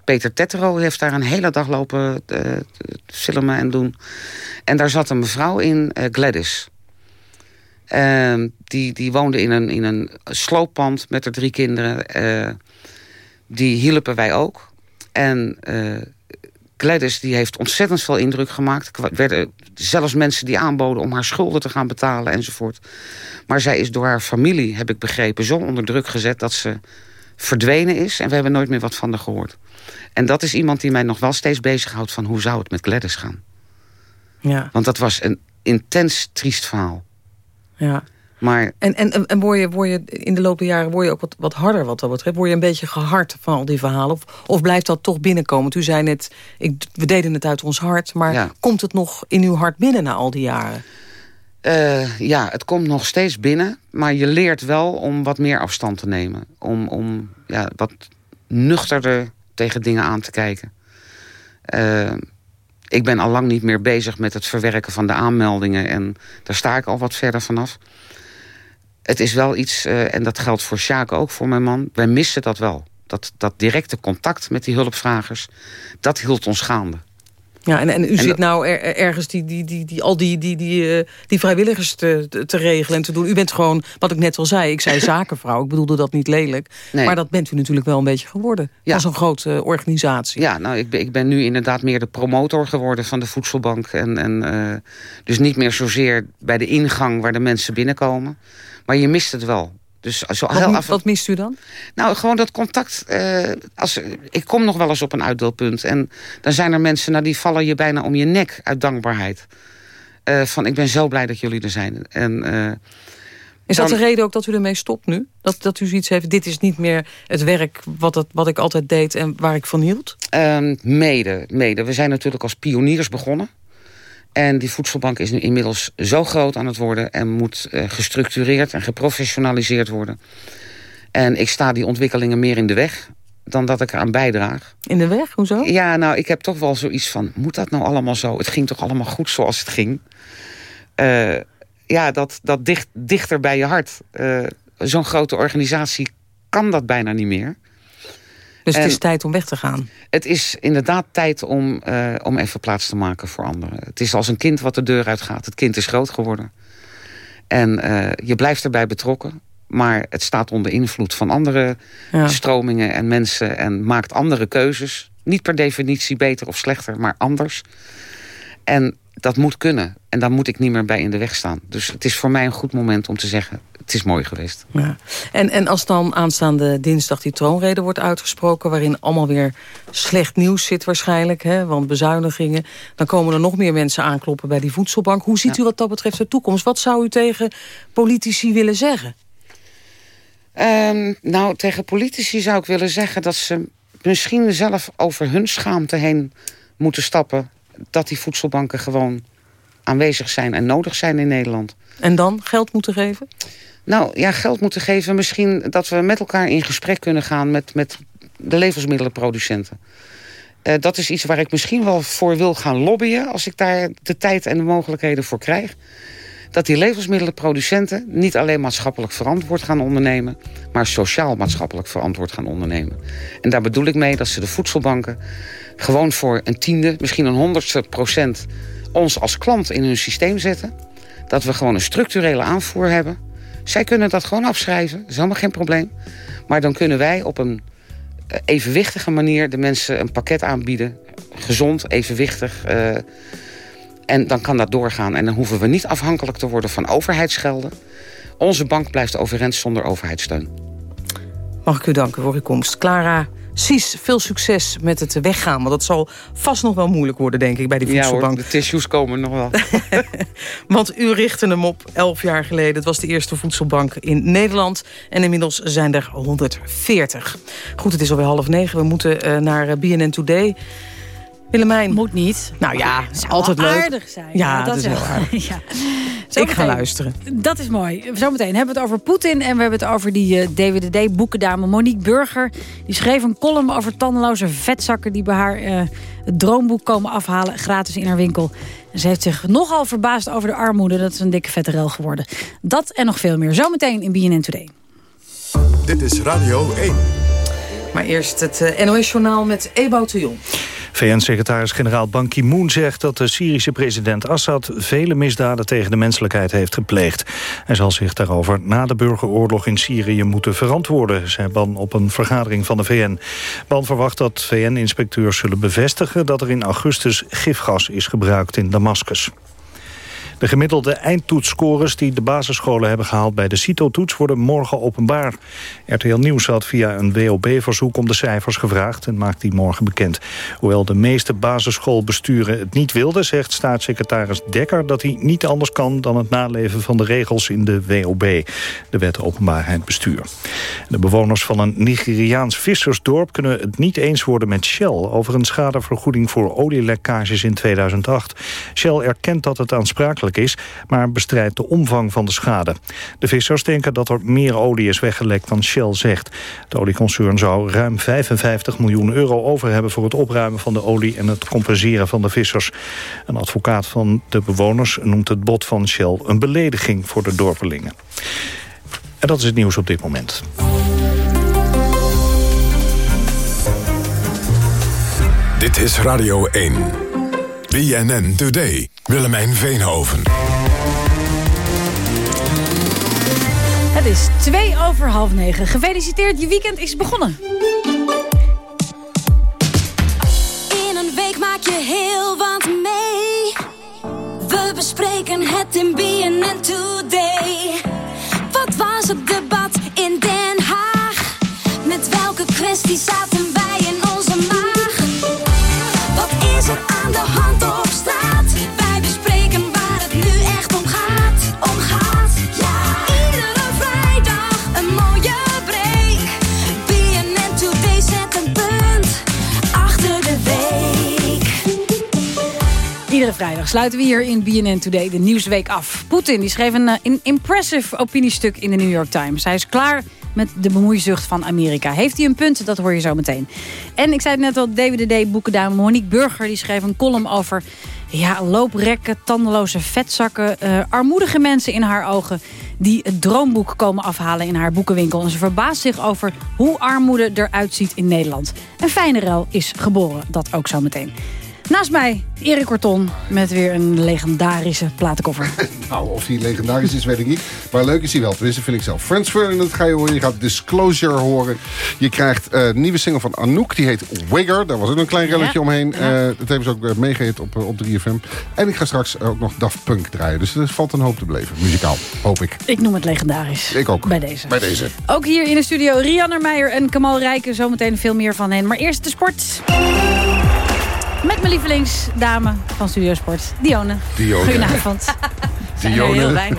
Peter Tettero heeft daar een hele dag lopen uh, filmen en doen. En daar zat een mevrouw in, Gladys. Uh, die, die woonde in een, in een slooppand met haar drie kinderen. Die hielpen wij ook. En Gladys die heeft ontzettend veel indruk gemaakt. Er werden zelfs mensen die aanboden om haar schulden te gaan betalen enzovoort. Maar zij is door haar familie, heb ik begrepen, zo onder druk gezet... dat ze verdwenen is en we hebben nooit meer wat van haar gehoord. En dat is iemand die mij nog wel steeds bezighoudt van hoe zou het met Gladys gaan. Ja. Want dat was een intens triest verhaal. Ja. Maar, en en, en word, je, word je in de loop der jaren word je ook wat, wat harder wat dat betreft? Word je een beetje gehard van al die verhalen? Of, of blijft dat toch binnenkomen? Want u zei net, ik, we deden het uit ons hart. Maar ja. komt het nog in uw hart binnen na al die jaren? Uh, ja, het komt nog steeds binnen. Maar je leert wel om wat meer afstand te nemen. Om, om ja, wat nuchterder tegen dingen aan te kijken. Uh, ik ben al lang niet meer bezig met het verwerken van de aanmeldingen. En daar sta ik al wat verder vanaf. Het is wel iets, uh, en dat geldt voor Sjaak ook, voor mijn man. Wij missen dat wel. Dat, dat directe contact met die hulpvragers, dat hield ons gaande. Ja, en, en u en zit nou er, ergens die, die, die, die, al die, die, die, uh, die vrijwilligers te, te, te, regelen en te doen. U bent gewoon, wat ik net al zei, ik zei zakenvrouw. Ik bedoelde dat niet lelijk. Nee. Maar dat bent u natuurlijk wel een beetje geworden. Ja. Als een grote uh, organisatie. Ja, nou, ik ben, ik ben nu inderdaad meer de promotor geworden van de voedselbank. En, en, uh, dus niet meer zozeer bij de ingang waar de mensen binnenkomen. Maar je mist het wel. Dus zo wat, af... wat mist u dan? Nou, gewoon dat contact. Uh, als, ik kom nog wel eens op een uitdeelpunt. En dan zijn er mensen, nou, die vallen je bijna om je nek uit dankbaarheid. Uh, van, ik ben zo blij dat jullie er zijn. En, uh, is dat de reden ook dat u ermee stopt nu? Dat, dat u zoiets heeft, dit is niet meer het werk wat, het, wat ik altijd deed en waar ik van hield? Um, mede, mede. We zijn natuurlijk als pioniers begonnen. En die voedselbank is nu inmiddels zo groot aan het worden... en moet uh, gestructureerd en geprofessionaliseerd worden. En ik sta die ontwikkelingen meer in de weg dan dat ik eraan bijdraag. In de weg? Hoezo? Ja, nou, ik heb toch wel zoiets van... moet dat nou allemaal zo? Het ging toch allemaal goed zoals het ging? Uh, ja, dat, dat dicht, dichter bij je hart. Uh, Zo'n grote organisatie kan dat bijna niet meer. Dus het is tijd om weg te gaan? Het is inderdaad tijd om, uh, om even plaats te maken voor anderen. Het is als een kind wat de deur uitgaat. Het kind is groot geworden. En uh, je blijft erbij betrokken. Maar het staat onder invloed van andere ja. stromingen en mensen... en maakt andere keuzes. Niet per definitie beter of slechter, maar anders. En dat moet kunnen. En daar moet ik niet meer bij in de weg staan. Dus het is voor mij een goed moment om te zeggen... het is mooi geweest. Ja. En, en als dan aanstaande dinsdag die troonrede wordt uitgesproken... waarin allemaal weer slecht nieuws zit waarschijnlijk... Hè, want bezuinigingen... dan komen er nog meer mensen aankloppen bij die voedselbank. Hoe ziet ja. u wat dat betreft de toekomst? Wat zou u tegen politici willen zeggen? Um, nou, tegen politici zou ik willen zeggen... dat ze misschien zelf over hun schaamte heen moeten stappen dat die voedselbanken gewoon aanwezig zijn en nodig zijn in Nederland. En dan geld moeten geven? Nou ja, geld moeten geven. Misschien dat we met elkaar in gesprek kunnen gaan met, met de levensmiddelenproducenten. Uh, dat is iets waar ik misschien wel voor wil gaan lobbyen... als ik daar de tijd en de mogelijkheden voor krijg. Dat die levensmiddelenproducenten niet alleen maatschappelijk verantwoord gaan ondernemen, maar sociaal-maatschappelijk verantwoord gaan ondernemen. En daar bedoel ik mee dat ze de voedselbanken gewoon voor een tiende, misschien een honderdste procent ons als klant in hun systeem zetten. Dat we gewoon een structurele aanvoer hebben. Zij kunnen dat gewoon afschrijven, dat is helemaal geen probleem. Maar dan kunnen wij op een eh, evenwichtige manier de mensen een pakket aanbieden. Gezond, evenwichtig. Uh, en dan kan dat doorgaan. En dan hoeven we niet afhankelijk te worden van overheidsgelden. Onze bank blijft overeind zonder overheidssteun. Mag ik u danken voor uw komst. Clara Cies, veel succes met het weggaan. Want dat zal vast nog wel moeilijk worden, denk ik, bij die voedselbank. Ja hoor, de tissues komen nog wel. want u richtte hem op elf jaar geleden. Het was de eerste voedselbank in Nederland. En inmiddels zijn er 140. Goed, het is alweer half negen. We moeten uh, naar BNN Today... Willemijn. Moet niet. Nou ja, het is altijd leuk. aardig zijn. Ja, dat, is heel aardig. ja. Ik ga luisteren. Dat is mooi. Zometeen hebben we het over Poetin... en we hebben het over die uh, eh, DWDD-boekendame Monique Burger. Die schreef een column over tandeloze vetzakken... die bij haar uh, het droomboek komen afhalen, gratis in haar winkel. En ze heeft zich nogal verbaasd over de armoede. Dat is een dikke vette rel geworden. Dat en nog veel meer. Zometeen in BNN Today. Dit is Radio 1. Maar eerst het uh, NOS-journaal met de Jong. VN-secretaris-generaal Ban Ki-moon zegt dat de Syrische president Assad vele misdaden tegen de menselijkheid heeft gepleegd. Hij zal zich daarover na de burgeroorlog in Syrië moeten verantwoorden, zei Ban op een vergadering van de VN. Ban verwacht dat VN-inspecteurs zullen bevestigen dat er in augustus gifgas is gebruikt in Damascus. De gemiddelde eindtoetsscores die de basisscholen hebben gehaald bij de CITO-toets worden morgen openbaar. RTL Nieuws had via een WOB-verzoek om de cijfers gevraagd en maakt die morgen bekend. Hoewel de meeste basisschoolbesturen het niet wilden, zegt staatssecretaris Dekker dat hij niet anders kan dan het naleven van de regels in de WOB, de wet openbaarheid bestuur. De bewoners van een Nigeriaans vissersdorp kunnen het niet eens worden met Shell over een schadevergoeding voor olielekkages in 2008. Shell erkent dat het aansprakelijk is, maar bestrijdt de omvang van de schade. De vissers denken dat er meer olie is weggelekt dan Shell zegt. Het olieconcern zou ruim 55 miljoen euro over hebben... voor het opruimen van de olie en het compenseren van de vissers. Een advocaat van de bewoners noemt het bod van Shell... een belediging voor de dorpelingen. En dat is het nieuws op dit moment. Dit is Radio 1. BNN Today. Willemijn Veenhoven. Het is twee over half negen. Gefeliciteerd, je weekend is begonnen. In een week maak je heel wat mee. We bespreken het in BNN Today. Wat was het debat in Den Haag? Met welke kwestie zaten Vrijdag sluiten we hier in BNN Today de Nieuwsweek af. Poetin die schreef een, eh, een impressive opiniestuk in de New York Times. Hij is klaar met de bemoeizucht van Amerika. Heeft hij een punt? Dat hoor je zo meteen. En ik zei het net al, DWDD-boekendame Monique Burger... die schreef een column over ja, looprekken, tandeloze vetzakken... eh, armoedige mensen in haar ogen die het droomboek komen afhalen in haar boekenwinkel. En ze verbaast zich over hoe armoede eruit ziet in Nederland. Een fijne is geboren, dat ook zo meteen. Naast mij Erik Korton met weer een legendarische platenkoffer. Nou, of die legendarisch is, weet ik niet. Maar leuk is hij wel. Tenminste, vind ik zelf. Friends Ferdinand dat ga je horen. Je gaat Disclosure horen. Je krijgt eh, een nieuwe single van Anouk. Die heet Wigger. Daar was ook een klein relletje Ja. omheen. Ja. Dat hebben ze ook uh, op, eh, op 3FM. En ik ga straks ook nog Daft Punk draaien. Dus er valt een hoop te beleven. Muzikaal, hoop ik. Ik noem het legendarisch. Ik ook. Bij deze. Bij deze. Ook hier in de studio Rianne Meijer en Kamal Rijken. Zometeen veel meer van hen. Maar eerst de sport. Met mijn lievelingsdame van Studio Sport, Dione. Dione. Goedenavond. Dione,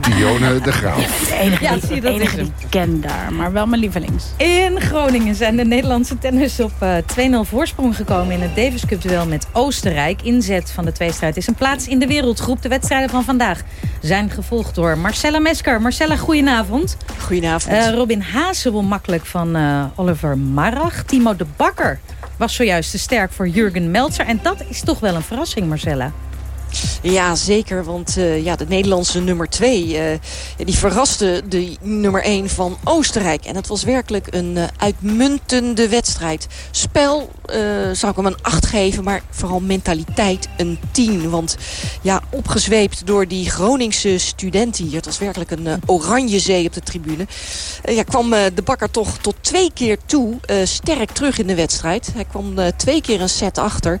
Dione de Graaf. De enige, Ja, zie dat enige die ik ken daar, maar wel mijn lievelings. In Groningen zijn de Nederlandse tenners op eh, 2-0 voorsprong gekomen in het Davis Cup duel met Oostenrijk. Inzet van de tweestrijd is een plaats in de wereldgroep. De wedstrijden van vandaag zijn gevolgd door Marcella Mesker. Marcella, goedenavond. Goedenavond. Eh, Robin Haase won makkelijk van eh, Oliver Marach. Timo de Bakker was zojuist te sterk voor Jurgen Meltzer. En dat is toch wel een verrassing, Marcella. Ja, zeker. Want uh, ja, de Nederlandse nummer 2... Uh, die verraste de nummer 1 van Oostenrijk. En het was werkelijk een uh, uitmuntende wedstrijd. Spel zou ik hem een 8 geven, maar vooral mentaliteit een 10. Want ja, opgezweept door die Groningse studenten hier... het was werkelijk een oranje zee op de tribune... ja, kwam de bakker toch tot twee keer toe sterk terug in de wedstrijd. Hij kwam twee keer een set achter.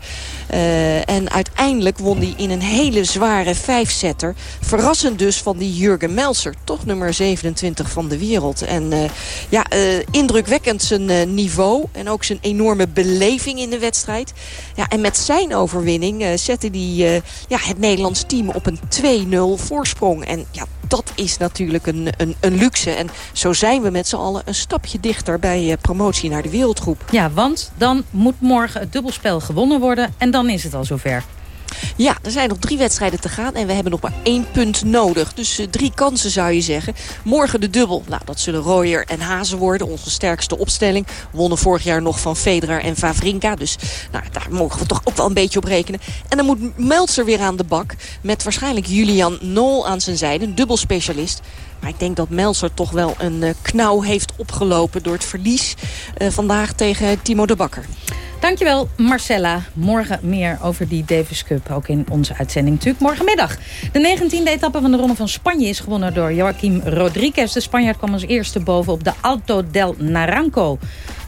en uiteindelijk won hij in een hele zware vijfzetter. Verrassend dus van die Jurgen Melser. Toch nummer 27 van de wereld. En ja, indrukwekkend zijn niveau. En ook zijn enorme beleving in de wedstrijd. Ja, en met zijn overwinning zette hij ja, het Nederlands team op een 2-0 voorsprong. En ja, dat is natuurlijk een, een, een luxe. En zo zijn we met z'n allen een stapje dichter bij promotie naar de wereldgroep. Ja, want dan moet morgen het dubbelspel gewonnen worden. En dan is het al zover. Ja, er zijn nog drie wedstrijden te gaan en we hebben nog maar één punt nodig. Dus uh, drie kansen zou je zeggen. Morgen de dubbel. Nou, dat zullen Royer en Hazen worden. Onze sterkste opstelling. Wonnen vorig jaar nog van Federer en Favrinka. Dus nou, daar mogen we toch ook wel een beetje op rekenen. En dan moet Meltzer weer aan de bak. Met waarschijnlijk Julian Nol aan zijn zijde. Een dubbelspecialist. Maar ik denk dat Meltzer toch wel een uh, knauw heeft opgelopen... door het verlies uh, vandaag tegen Timo de Bakker. Dankjewel Marcella. Morgen meer over die Davis Cup. Ook in onze uitzending natuurlijk morgenmiddag. De 19e etappe van de Ronde van Spanje is gewonnen door Joaquim Rodriguez. De Spanjaard kwam als eerste boven op de Alto del Naranco.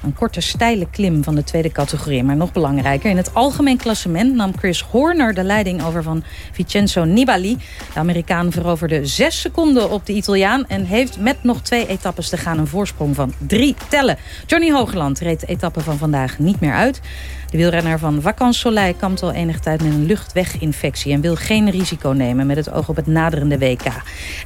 Een korte steile klim van de tweede categorie. Maar nog belangrijker, in het algemeen klassement nam Chris Horner de leiding over van Vincenzo Nibali. De Amerikaan veroverde zes seconden op de Italiaan... en heeft met nog twee etappes te gaan een voorsprong van drie tellen. Johnny Hoogland reed de etappe van vandaag niet meer uit. De wielrenner van Vacans Soleil kampt al enige tijd met een luchtweginfectie... en wil geen risico nemen met het oog op het naderende WK.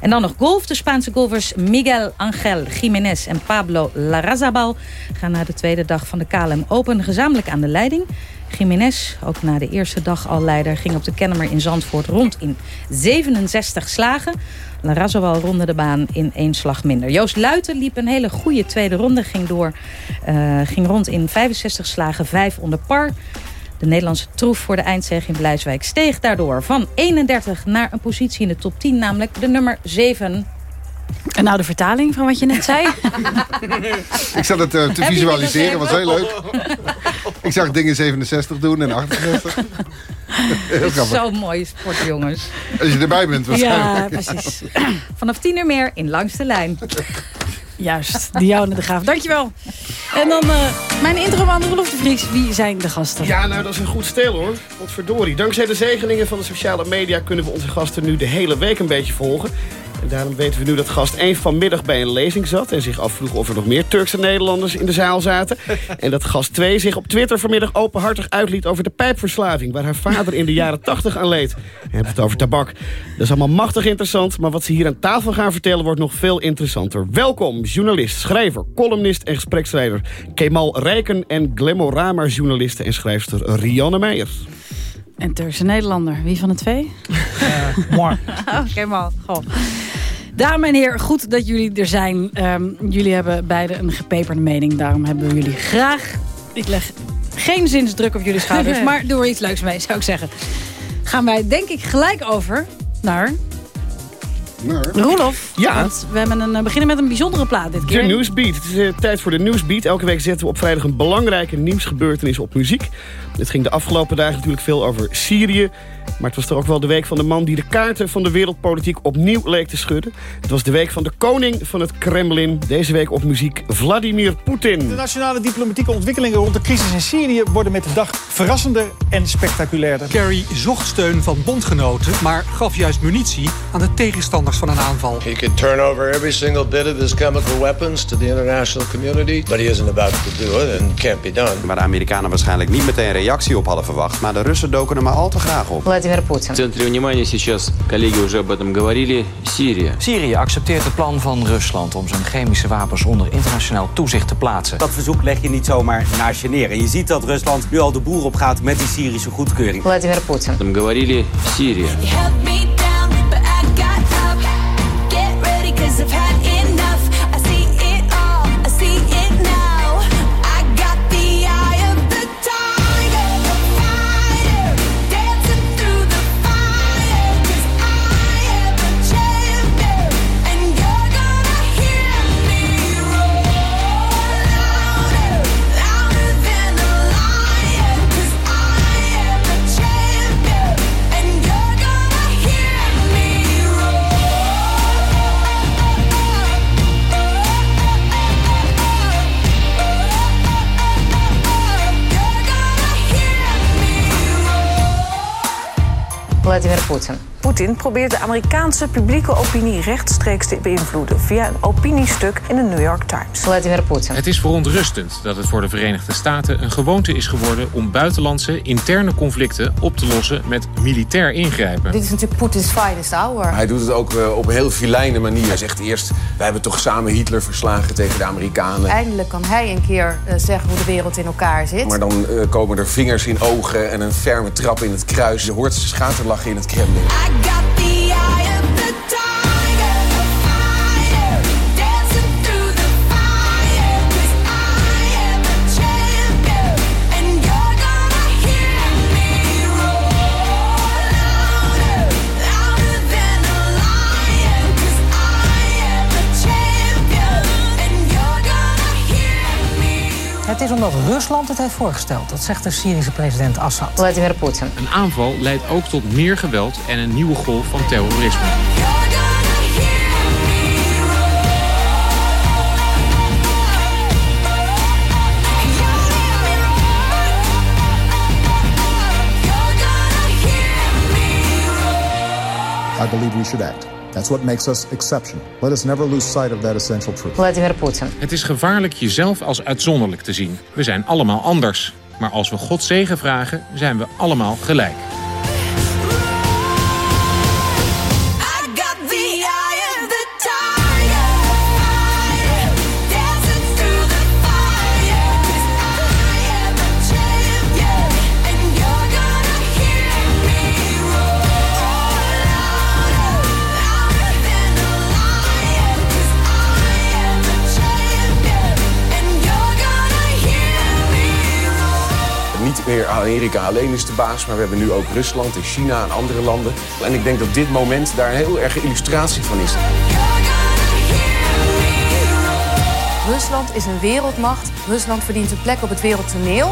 En dan nog golf. De Spaanse golfers Miguel Angel Jiménez en Pablo Larrazabal... gaan na de tweede dag van de KLM Open gezamenlijk aan de leiding. Jiménez, ook na de eerste dag al leider, ging op de Kennemer in Zandvoort rond in 67 slagen. Larrazabal ronde de baan in één slag minder. Joost Luiten liep een hele goede tweede ronde, ging, door, uh, ging rond in 65 slagen, 5 onder par. De Nederlandse troef voor de eindzege in Blijswijk steeg daardoor van 31 naar een positie in de top 10, namelijk de nummer 7 en nou de vertaling van wat je net zei. ik zat het uh, te visualiseren, was heel leuk. ik zag dingen 67 doen en 68. Zo mooi sport, jongens. Als je erbij bent waarschijnlijk. Ja, precies. Vanaf tien uur meer in Langs de Lijn. Juist, die jou de gaaf. Dankjewel. En dan uh, mijn intro aan de Vries. Wie zijn de gasten? Ja, nou dat is een goed stil hoor. Wat verdorie. Dankzij de zegeningen van de sociale media... kunnen we onze gasten nu de hele week een beetje volgen. En daarom weten we nu dat gast 1 vanmiddag bij een lezing zat... en zich afvroeg of er nog meer Turkse Nederlanders in de zaal zaten. En dat gast 2 zich op Twitter vanmiddag openhartig uitliet... over de pijpverslaving, waar haar vader in de jaren 80 aan leed. We hebben het over tabak. Dat is allemaal machtig interessant, maar wat ze hier aan tafel gaan vertellen... wordt nog veel interessanter. Welkom, journalist, schrijver, columnist en gespreksleider... Kemal Rijken en Glamorama-journaliste en schrijfster Rianne Meijer. En Turkse Nederlander. Wie van de twee? Uh, Oké, okay, man. Goh. Dames en heren, goed dat jullie er zijn. Um, jullie hebben beide een gepeperde mening. Daarom hebben we jullie graag... Ik leg geen zinsdruk op jullie schouders, maar doe er iets leuks mee, zou ik zeggen. Gaan wij denk ik gelijk over naar Roelof, ja. we hebben een, eh, beginnen met een bijzondere plaat dit keer. De Newsbeat. Het is uh, tijd voor de Newsbeat. Elke week zetten we op vrijdag een belangrijke nieuwsgebeurtenis op muziek. Het ging de afgelopen dagen natuurlijk veel over Syrië. Maar het was toch ook wel de week van de man die de kaarten van de wereldpolitiek opnieuw leek te schudden. Het was de week van de koning van het Kremlin. Deze week op muziek Vladimir Poetin. De nationale diplomatieke ontwikkelingen rond de crisis in Syrië worden met de dag verrassender en spectaculairder. Kerry zocht steun van bondgenoten, maar gaf juist munitie aan de tegenstanders van een aanval. He could turn over every single bit of his chemical weapons to the international community, but he isn't about to do it and can't be done. Waar de Amerikanen waarschijnlijk niet meteen reactie op hadden verwacht, maar de Russen doken er maar al te graag op. Vladimir Poetin. В центре внимания сейчас, коллеги уже об этом говорили, Syrië. Syrië accepteert het plan van Rusland om zijn chemische wapens onder internationaal toezicht te plaatsen. Dat verzoek leg je niet zomaar naast je neer. En je ziet dat Rusland nu al de boer op gaat met die Syrische goedkeuring. Vladimir Poetin. Там говорили Syrië. Vladimir Poetin. Poetin probeert de Amerikaanse publieke opinie rechtstreeks te beïnvloeden via een opiniestuk in de New York Times. Vladimir Poetin. Het is verontrustend dat het voor de Verenigde Staten een gewoonte is geworden om buitenlandse interne conflicten op te lossen met militair ingrijpen. Dit is natuurlijk Poetins finest hour. Hij doet het ook eh, op een heel filijne manier. Hij zegt eerst, wij hebben toch samen Hitler verslagen tegen de Amerikanen. Eindelijk kan hij een keer uh, zeggen hoe de wereld in elkaar zit. Maar dan uh, komen er vingers in ogen en een ferme trap in het kruis. Je hoort schaterlachen in het Kremlin. got the Het is omdat Rusland het heeft voorgesteld. Dat zegt de Syrische president Assad. Vladimir Poetin. Een aanval leidt ook tot meer geweld en een nieuwe golf van terrorisme. I believe we should act. That's what makes us exceptional. Let us never lose sight of that essential truth. Vladimir Poetin. Het is gevaarlijk jezelf als uitzonderlijk te zien. We zijn allemaal anders. Maar als we God zegen vragen, zijn we allemaal gelijk. meer Amerika alleen is de baas, maar we hebben nu ook Rusland en China en andere landen. En ik denk dat dit moment daar een heel erg illustratie van is. Rusland is een wereldmacht. Rusland verdient een plek op het wereldtoneel.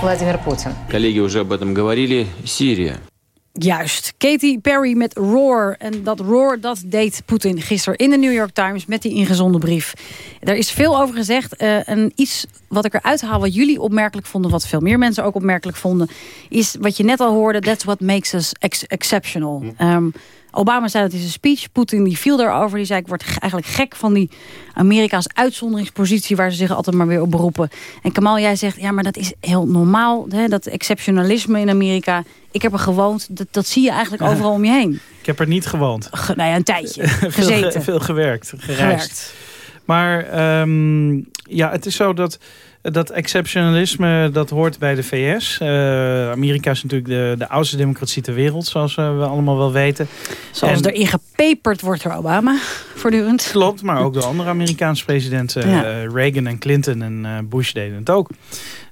Vladimir Poetin. Коллеги уже об этом говорили. Сирия. Juist. Katy Perry met Roar. En dat Roar, dat deed Poetin gisteren in de New York Times... met die ingezonden brief. Er is veel over gezegd. Uh, en iets wat ik eruit haal, wat jullie opmerkelijk vonden... wat veel meer mensen ook opmerkelijk vonden... is wat je net al hoorde, that's what makes us ex exceptional. Um, Obama zei dat in zijn speech. Poetin die viel daarover. Die zei, ik word eigenlijk gek van die Amerika's uitzonderingspositie... waar ze zich altijd maar weer op beroepen. En Kamal, jij zegt, ja, maar dat is heel normaal. Hè? Dat exceptionalisme in Amerika. Ik heb er gewoond. Dat, dat zie je eigenlijk overal om je heen. Ik heb er niet gewoond. Ge, nou ja, een tijdje. Gezeten. veel, veel gewerkt, gereisd. Gewerkt. Maar um, ja, het is zo dat dat exceptionalisme, dat hoort bij de VS. Uh, Amerika is natuurlijk de, de oudste democratie ter wereld, zoals we allemaal wel weten. Zoals en, erin gepeperd wordt door Obama, voortdurend. Klopt, maar ook de andere Amerikaanse presidenten. Ja. Uh, Reagan en Clinton en Bush deden het ook.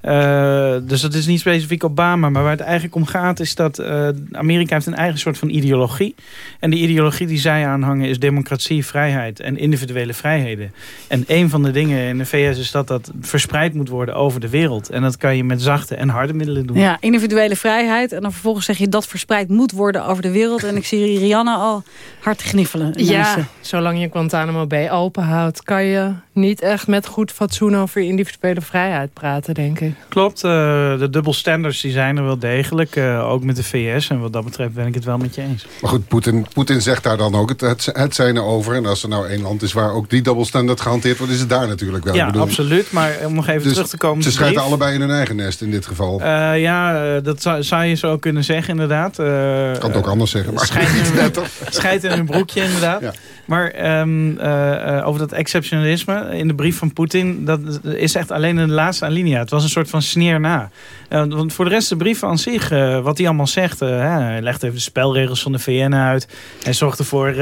Uh, dus dat is niet specifiek Obama. Maar waar het eigenlijk om gaat is dat uh, Amerika heeft een eigen soort van ideologie. En die ideologie die zij aanhangen is democratie, vrijheid en individuele vrijheden. En een van de dingen in de VS is dat dat verspreid moet worden over de wereld. En dat kan je met zachte en harde middelen doen. Ja, individuele vrijheid. En dan vervolgens zeg je dat verspreid moet worden over de wereld. En ik zie Rihanna al hard gniffelen. Ja, zolang je Guantanamo Bay open houdt... kan je niet echt met goed fatsoen over individuele vrijheid praten, denk ik. Klopt, uh, de dubbel standards die zijn er wel degelijk. Uh, ook met de VS. En wat dat betreft ben ik het wel met je eens. Maar goed, Poetin, Poetin zegt daar dan ook het, het, het zijn over. En als er nou één land is waar ook die dubbel standard gehanteerd wordt... is het daar natuurlijk wel. Ja, bedoel, absoluut. Maar om nog even dus terug te komen... Ze schijten allebei in hun eigen nest in dit geval. Uh, ja, dat zou, zou, je zo kunnen zeggen inderdaad. Kan het ook anders zeggen. Maar schijt, in, schijt in hun broekje inderdaad. Ja. Maar um, uh, over dat exceptionalisme in de brief van Poetin... dat is echt alleen in de laatste alinea. Het was een soort van sneer na. Uh, want voor de rest de brief aan zich, wat hij allemaal zegt... hij legt even de spelregels van de VN uit. Hij zorgt ervoor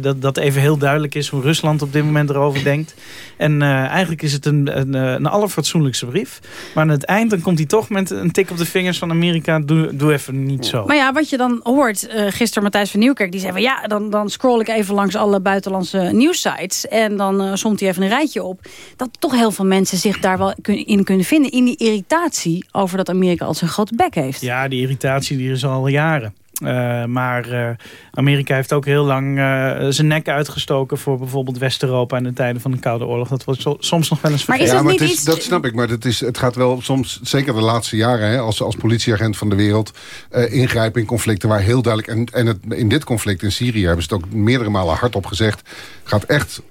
dat, dat even heel duidelijk is... hoe Rusland op dit moment erover denkt. En eigenlijk is het een, een, een allerfatsoenlijkste brief. Maar aan het eind dan komt hij toch met een tik op de vingers van Amerika... doe, doe even niet zo. Maar ja, wat je dan hoort... gisteren Matthijs van Nieuwkerk, die zei van... ja, dan, dan scroll ik even langs alle buitenlandse nieuwsites. En dan uh, hij even een rijtje op. Dat toch heel veel mensen zich daar wel in kunnen vinden. In die irritatie over dat Amerika al zijn grote bek heeft. Ja, die irritatie die is al jaren. Uh, maar uh, Amerika heeft ook heel lang uh, zijn nek uitgestoken... voor bijvoorbeeld West-Europa in de tijden van de Koude Oorlog. Dat wordt so soms nog wel eens vergeten. Maar is het ja, maar het is, dat snap ik. Maar het, is, het gaat wel soms, zeker de laatste jaren... Hè, als, als politieagent van de wereld... ingrijpen in conflicten waar heel duidelijk... en, en het, in dit conflict in Syrië hebben ze het ook meerdere malen hardop gezegd... gaat echt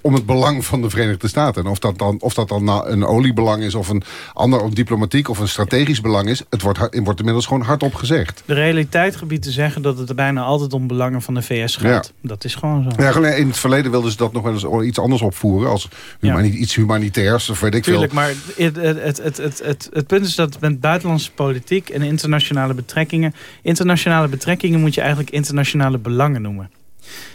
om het belang van de Verenigde Staten. En of dat dan, of dat dan een oliebelang is... of een ander of diplomatiek of een strategisch belang is... het wordt, wordt inmiddels gewoon hardop gezegd. De realiteit gebied te zeggen dat het er bijna altijd om belangen van de VS gaat. Dat is gewoon zo. Ja, in het verleden wilden ze dat nog wel eens iets anders opvoeren. Als humani iets humanitairs of weet ik Tuurlijk, veel. maar het, het, het, het, het, het punt is dat met buitenlandse politiek en internationale betrekkingen... internationale betrekkingen moet je eigenlijk internationale belangen noemen.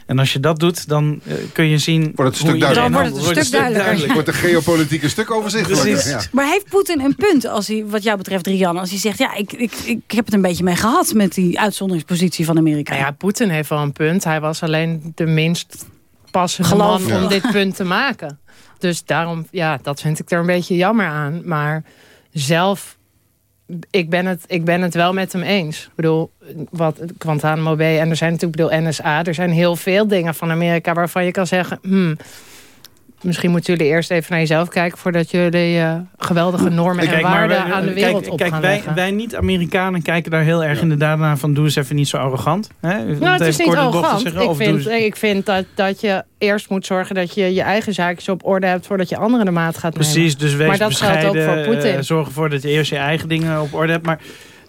En als je dat doet, dan uh, kun je zien... Wordt het een stuk duidelijker. Dan wordt het een stuk duidelijker. Wordt de geopolitiek een stuk overzichtelijker. Ja. Maar heeft Poetin een punt, als hij, wat jou betreft, Rian... als hij zegt, ja, ik, ik, ik heb het een beetje mee gehad... met die uitzonderingspositie van Amerika? Nou ja, Poetin heeft wel een punt. Hij was alleen de minst passende man om dit punt te maken. Dus daarom, ja, dat vind ik er een beetje jammer aan. Maar zelf ik ben, het, ik ben het wel met hem eens. Ik bedoel, wat Guantanamo Bay en er zijn natuurlijk, bedoel, NSA... er zijn heel veel dingen van Amerika waarvan je kan zeggen... Hmm, misschien moeten jullie eerst even naar jezelf kijken... voordat jullie uh, geweldige normen en waarden aan de wereld kijk, op kijk, gaan wij, leggen. wij niet-Amerikanen kijken daar heel erg inderdaad naar van... doe eens even niet zo arrogant. Hè? Nou, het is niet arrogant. Zeggen, ik, vind, ik vind dat, dat je eerst moet zorgen dat je je eigen zaakjes op orde hebt... voordat je anderen de maat gaat Precies, nemen. dus wees maar dat bescheiden, geldt ook voor Poetin. Uh, zorg ervoor dat je eerst je eigen dingen op orde hebt. Maar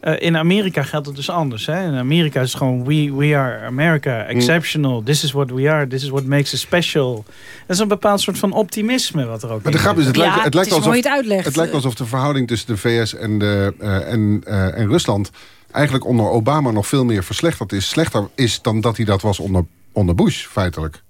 uh, in Amerika geldt het dus anders. Hè? In Amerika is het gewoon we, we are America, exceptional. This is what we are, this is what makes us special. Dat is een bepaald soort van optimisme wat er ook maar de grap is, het, ja, lijkt, het, lijkt het, alsof, het, het lijkt alsof de verhouding tussen de VS en, de, uh, en, uh, en Rusland... eigenlijk onder Obama nog veel meer verslechterd is. Slechter is dan dat hij dat was onder, onder Bush, feitelijk.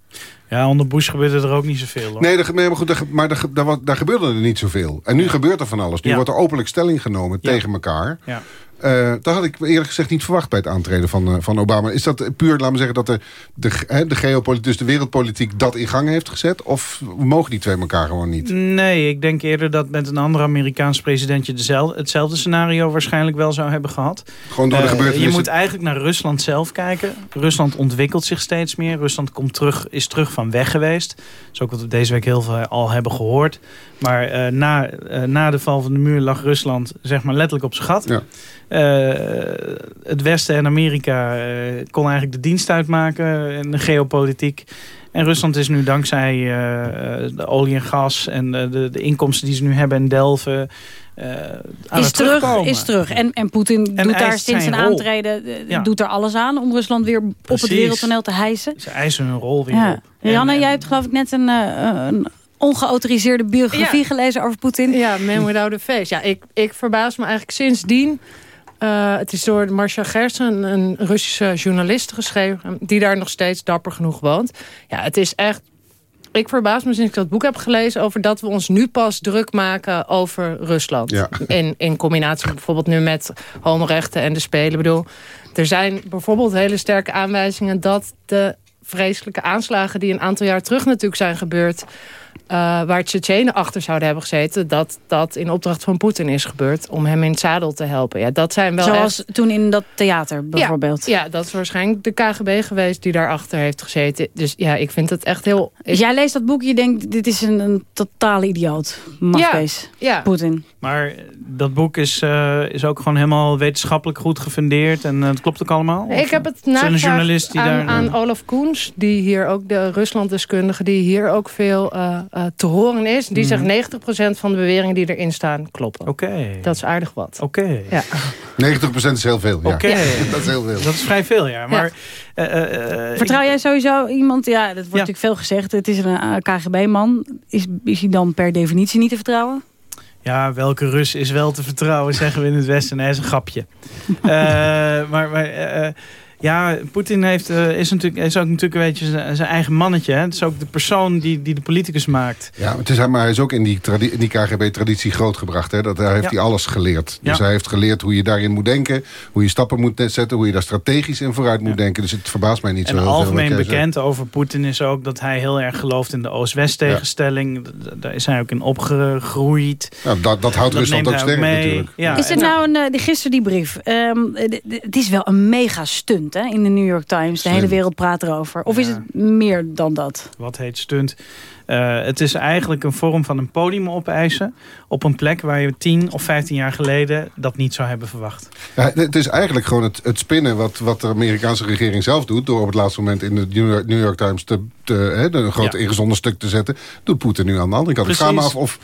Ja, onder Bush gebeurde er ook niet zoveel. Hoor. Nee, daar, maar goed, daar, maar daar, daar, daar, gebeurde er niet zoveel. En nu ja. gebeurt er van alles. Nu ja. wordt er openlijk stelling genomen ja. tegen elkaar. Ja. Uh, dat had ik eerlijk gezegd niet verwacht bij het aantreden van, uh, van Obama. Is dat puur, laten we zeggen, dat de, de, de geopolitiek, dus de wereldpolitiek dat in gang heeft gezet? Of mogen die twee elkaar gewoon niet? Nee, ik denk eerder dat met een andere Amerikaans presidentje dezelfde, hetzelfde scenario waarschijnlijk wel zou hebben gehad. Gewoon door de uh, gebeurtenissen? Je moet eigenlijk naar Rusland zelf kijken. Rusland ontwikkelt zich steeds meer. Rusland komt terug, is terug van weg geweest. Dat is ook wat we deze week heel veel al hebben gehoord. Maar na, na de val van de muur lag Rusland zeg maar letterlijk op zijn gat. Ja. Uh, het Westen en Amerika kon eigenlijk de dienst uitmaken in de geopolitiek. En Rusland is nu dankzij de olie en gas en de, de, inkomsten die ze nu hebben in Delven... aan is, het terug, is terug. En, en Poetin doet daar sinds zijn aantreden ja. doet er alles aan om Rusland weer op het wereldtoneel te hijsen. Ze eisen hun rol weer ja. op. Janne, en, jij hebt geloof ik net een, een ongeautoriseerde biografie ja. gelezen over Poetin. Ja, Man Without a Face. Ja, ik, ik verbaas me eigenlijk sindsdien... Uh, het is door Marcia Gersen, een Russische journalist, geschreven... die daar nog steeds dapper genoeg woont. Ja, het is echt... Ik verbaas me sinds ik dat boek heb gelezen... over dat we ons nu pas druk maken over Rusland. Ja. In, in combinatie bijvoorbeeld nu met homorechten en de Spelen. Ik bedoel, er zijn bijvoorbeeld hele sterke aanwijzingen... dat de vreselijke aanslagen die een aantal jaar terug natuurlijk zijn gebeurd... Uh, waar Tsjetsjenen achter zouden hebben gezeten... dat dat in opdracht van Poetin is gebeurd... om hem in het zadel te helpen. Ja, dat zijn wel Zoals echt... toen in dat theater bijvoorbeeld. Ja, ja, dat is waarschijnlijk de KGB geweest die daarachter heeft gezeten. Dus ja, ik vind het echt heel... Dus jij leest dat boek, je denkt, dit is een, een totale idioot. Machtbeest, ja, ja. Poetin. Maar dat boek is, uh, is ook gewoon helemaal wetenschappelijk goed gefundeerd. En uh, het klopt ook allemaal? Of? Ik heb het nagevraagd aan, daar... aan Olaf Koens. Die hier ook, de Ruslanddeskundige, die hier ook veel... Uh, uh, te horen is. Die Mhm. mm. zegt 90% van de beweringen die erin staan kloppen. Oké. Okay. Dat is aardig wat. Oké. Okay. Ja. 90% is heel veel. Ja. Oké. Okay. Ja. Dat is heel veel. Dat is vrij veel, ja. Maar, ja. Uh, uh, Vertrouw jij sowieso iemand... Ja, dat wordt natuurlijk veel gezegd. Het is een KGB-man. Is, is hij dan per definitie niet te vertrouwen? Ja, welke Rus is wel te vertrouwen, zeggen we in het Westen. Hij is een grapje. maar... maar Ja, Poetin heeft, uh, is, natuurlijk, is ook natuurlijk een beetje zijn eigen mannetje. Hè? Het is ook de persoon die, die de politicus maakt. Ja, het is, maar hij is ook in die, die KGB-traditie grootgebracht. Hè? Dat, daar heeft hij alles geleerd. Dus hij heeft geleerd hoe je daarin moet denken. Hoe je stappen moet zetten. Hoe je daar strategisch in vooruit moet denken. Dus het verbaast mij niet en zo heel algemeen bekend over Poetin is ook dat hij heel erg gelooft in de Oost-West tegenstelling. Daar is hij ook in opgegroeid. Ja, dat, dat houdt Rusland ook sterk natuurlijk. Ja. Is het nou, een, uh, gisteren die brief. Um, het is wel een mega stunt hè, in de New York Times. De hele wereld praat erover. Of is het meer dan dat? Wat heet stunt? Uh, het is eigenlijk een vorm van een podium opeisen... op een plek waar je 10 of 15 jaar geleden dat niet zou hebben verwacht. Ja, het is eigenlijk gewoon het, het spinnen wat, wat de Amerikaanse regering zelf doet... door op het laatste moment in de New York, Times te, te, hè, een groot ja. ingezonden stuk te zetten... doet Poetin nu aan de andere kant. Precies. Ik ga me af of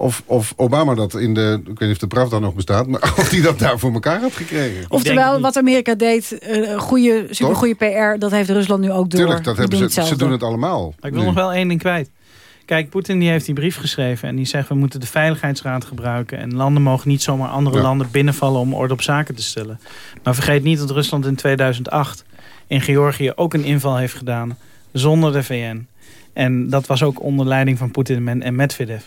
of, of Obama dat in de... Ik weet niet of de Pravda nog bestaat... maar of die dat daar voor elkaar had gekregen. Oftewel, wat Amerika deed, uh, goede, supergoeie PR... dat heeft Rusland nu ook door. Tuurlijk, dat hebben ze, ze doen het allemaal. ik wil nog wel één ding kwijt. Kijk, Poetin die heeft die brief geschreven en die zegt... we moeten de Veiligheidsraad gebruiken... en landen mogen niet zomaar andere landen binnenvallen... om orde op zaken te stellen. Maar vergeet niet dat Rusland in 2008 in Georgië ook een inval heeft gedaan... zonder de VN. En dat was ook onder leiding van Poetin en Medvedev.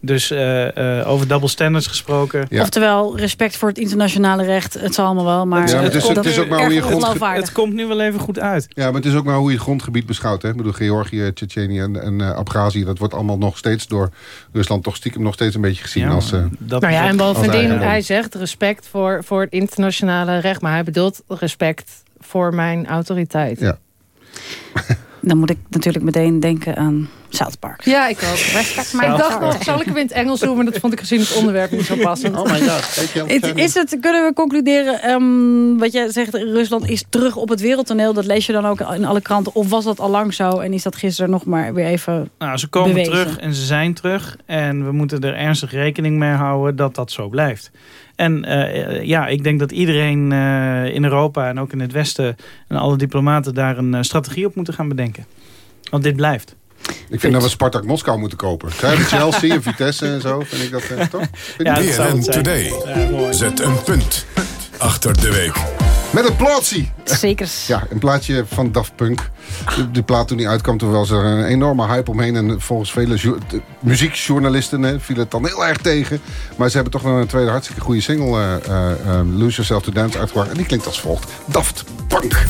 Dus uh, uh, over double standards gesproken. Ja. Oftewel, respect voor het internationale recht. Het zal allemaal wel, maar, ja, het, is, het is ook maar hoe je grondgebied... Het komt nu wel even goed uit. Ja, maar het is ook maar hoe je het grondgebied beschouwt. Hè? Ik bedoel, Georgië, Tsjetsjenië en, en uh, Abhazie... dat wordt allemaal nog steeds door Rusland toch stiekem nog steeds een beetje gezien ja, als... dat nou ja, en bovendien, hij zegt respect voor, voor het internationale recht. Maar hij bedoelt respect voor mijn autoriteit. Ja. Dan moet ik natuurlijk meteen denken aan South Park. Ja, ik ook. Respect maar ik dacht nog, zal ik hem in het Engels doen? Maar dat vond ik gezien het onderwerp niet zo passend. Oh my god. Is het, kunnen we concluderen, um, wat jij zegt, Rusland is terug op het wereldtoneel. Dat lees je dan ook in alle kranten. Of was dat al lang zo en is dat gisteren nog maar weer even Nou, ze komen terug en ze zijn terug. En we moeten er ernstig rekening mee houden dat dat zo blijft. En uh, ja, ik denk dat iedereen uh, in Europa en ook in het Westen... en alle diplomaten daar een uh, strategie op moeten gaan bedenken. Want dit blijft. Ik vind dat we Spartak Moskou moeten kopen. Krijgen Chelsea en Vitesse en zo. Vind ik dat uh, toch? Ja, Today. Ja, Zet een punt achter de week. Met een plaatje. Zeker. Ja, een plaatje van Daft Punk. De, de plaat toen die uitkwam, toen was er een enorme hype omheen. En volgens vele muziekjournalisten hè, viel het dan heel erg tegen. Maar ze hebben toch wel een tweede hartstikke goede single... Uh, uh, Lose Yourself to Dance uitgebracht. En die klinkt als volgt. Daft Punk.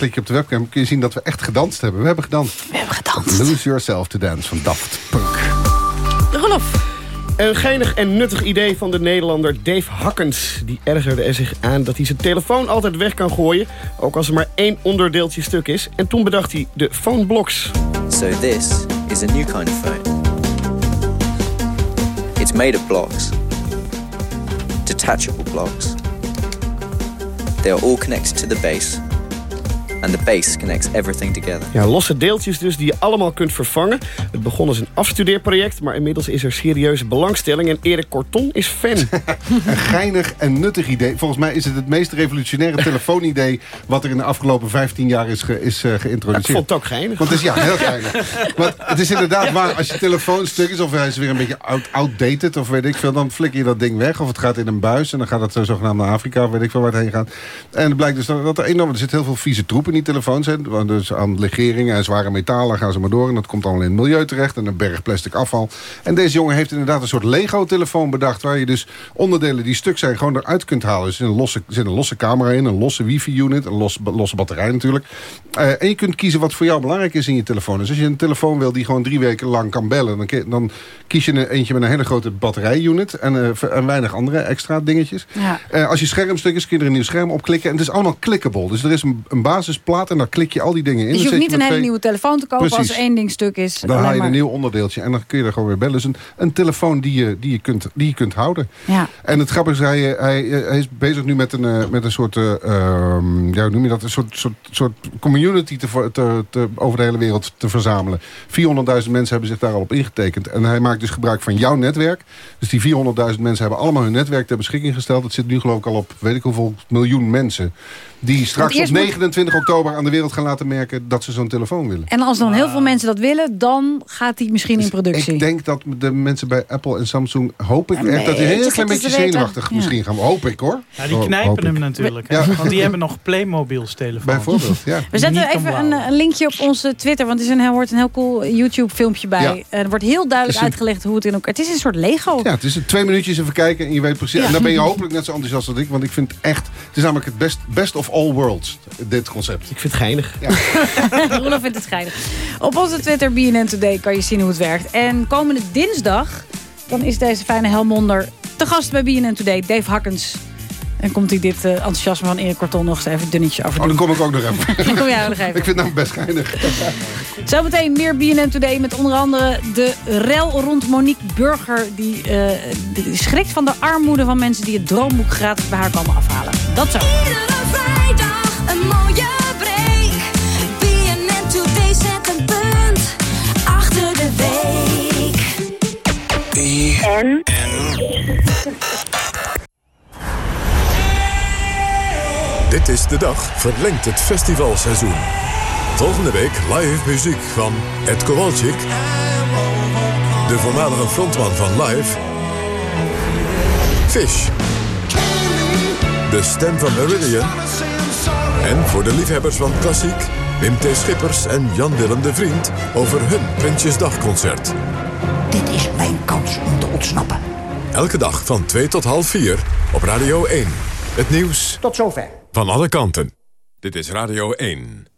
Klik je op de webcam... kun je zien dat we echt gedanst hebben. We hebben gedanst. We hebben gedanst. Lose Yourself to Dance van Daft Punk. Rolof. Een geinig en nuttig idee van de Nederlander Dave Hakkens. Die ergerde er zich aan dat hij zijn telefoon altijd weg kan gooien... ook als er maar één onderdeeltje stuk is. En toen bedacht hij de Phone Blocks. So this is a new kind of phone. It's made of blocks. Detachable blocks. They are all connected to the base. And the base connects everything together. Ja, losse deeltjes dus die je allemaal kunt vervangen. Het begon als een afstudeerproject, maar inmiddels is er serieuze belangstelling. En Erik Korton is fan. een geinig en nuttig idee. Volgens mij is het het meest revolutionaire telefoonidee... wat er in de afgelopen 15 jaar is, ge, is uh, geïntroduceerd. ik vond het ook geinig. Want het is, ja, heel geinig. Want het is inderdaad waar, als je telefoon stuk is... of hij is weer een beetje out, outdated of weet ik veel... dan flikker je dat ding weg. Of het gaat in een buis en dan gaat het uh, zogenaamd naar Afrika... of weet ik veel waar het heen gaat. En het blijkt dus dat er enorm... er zit heel veel vieze troep die telefoons. Dus aan legeringen en zware metalen gaan ze maar door. En dat komt allemaal in het milieu terecht. En een berg plastic afval. En deze jongen heeft inderdaad een soort Lego-telefoon bedacht... waar je dus onderdelen die stuk zijn gewoon eruit kunt halen. Dus er zit een losse, zit een losse camera in, een losse wifi-unit... een losse, losse batterij natuurlijk. Uh, en je kunt kiezen wat voor jou belangrijk is in je telefoon. Dus als je een telefoon wil die gewoon drie weken lang kan bellen... dan, dan kies je een, eentje met een hele grote batterij-unit... en, uh, en weinig andere extra dingetjes. Ja. Uh, als je scherm stuk is, kun je er een nieuw scherm op klikken. En het is allemaal clickable. Dus er is een, een basisplaat en daar klik je al die dingen in. Dus je hoeft niet een hele nieuwe telefoon te kopen Precies. als er één ding stuk is. Dan haal je maar- een nieuw onderdeeltje en dan kun je er gewoon weer bellen. Dus een, een telefoon die je, die, je kunt, die je kunt houden. Ja. En het grappige is, hij, hij, hij is bezig nu met een, eh, met een soort, eh, ehm, ja, noem je dat? Een soort, soort, soort community te, te, te, over de hele wereld te verzamelen. 400.000 mensen hebben zich daar al op ingetekend. En hij maakt dus gebruik van jouw netwerk. Dus die 400.000 mensen hebben allemaal hun netwerk ter beschikking gesteld. Het zit nu geloof ik al op, weet ik hoeveel miljoen mensen. Die straks op eerst moet- 29 oktober aan de wereld gaan laten merken dat ze zo'n telefoon willen. En als dan heel veel mensen dat willen, dan gaat die misschien in productie. Dus Ik denk dat de mensen bij Apple en Samsung... hoop ik echt dat die een heel klein beetje zenuwachtig Ja. misschien gaan. Hoop ik hoor. Ja, die Ho- knijpen hem ik. natuurlijk. Ja. Want die hebben nog Playmobil's telefoons. Bijvoorbeeld, ja. We zetten Niet even een, een linkje op onze Twitter, want er is een, er hoort een heel cool YouTube-filmpje bij. Ja. En er wordt heel duidelijk een- uitgelegd hoe het in elkaar... Het is een soort Lego. Ja, het is twee minuutjes even kijken en je weet precies. Ja. En dan ben je hopelijk net zo enthousiast als ik. Want ik vind echt... Het is namelijk het best, best of all worlds, dit concept. Ik vind het geinig. Ja. Roelof vindt het schijnig. Op onze Twitter, BNN Today, kan je zien hoe het werkt. En komende dinsdag, dan is deze fijne Helmonder te gast bij BNN Today, Dave Hakkens. En komt hij dit eh, enthousiasme van Erik Korton nog eens even dunnetje over Oh, dan kom ik ook nog even. Dan kom jij ook nog even. Ik vind het nou best geinig. Zometeen meer BNN Today met onder andere de rel rond Monique Burger. Die, eh, die schrikt van de armoede van mensen die het droomboek gratis bij haar komen afhalen. Dat zo. vrijdag een mooie Dit is de dag verlengt het festivalseizoen. Volgende week live muziek van Ed Kowalczyk. De voormalige frontman van Live. Fish. De stem van Meridian. En voor de liefhebbers van klassiek... Wim T. Schippers en Jan-Willem de Vriend... over hun Prinsjesdagconcert. Is mijn kans om te ontsnappen. Elke dag van 2 tot half 4 op Radio 1. Het nieuws Tot zover. van alle kanten. Dit is Radio 1.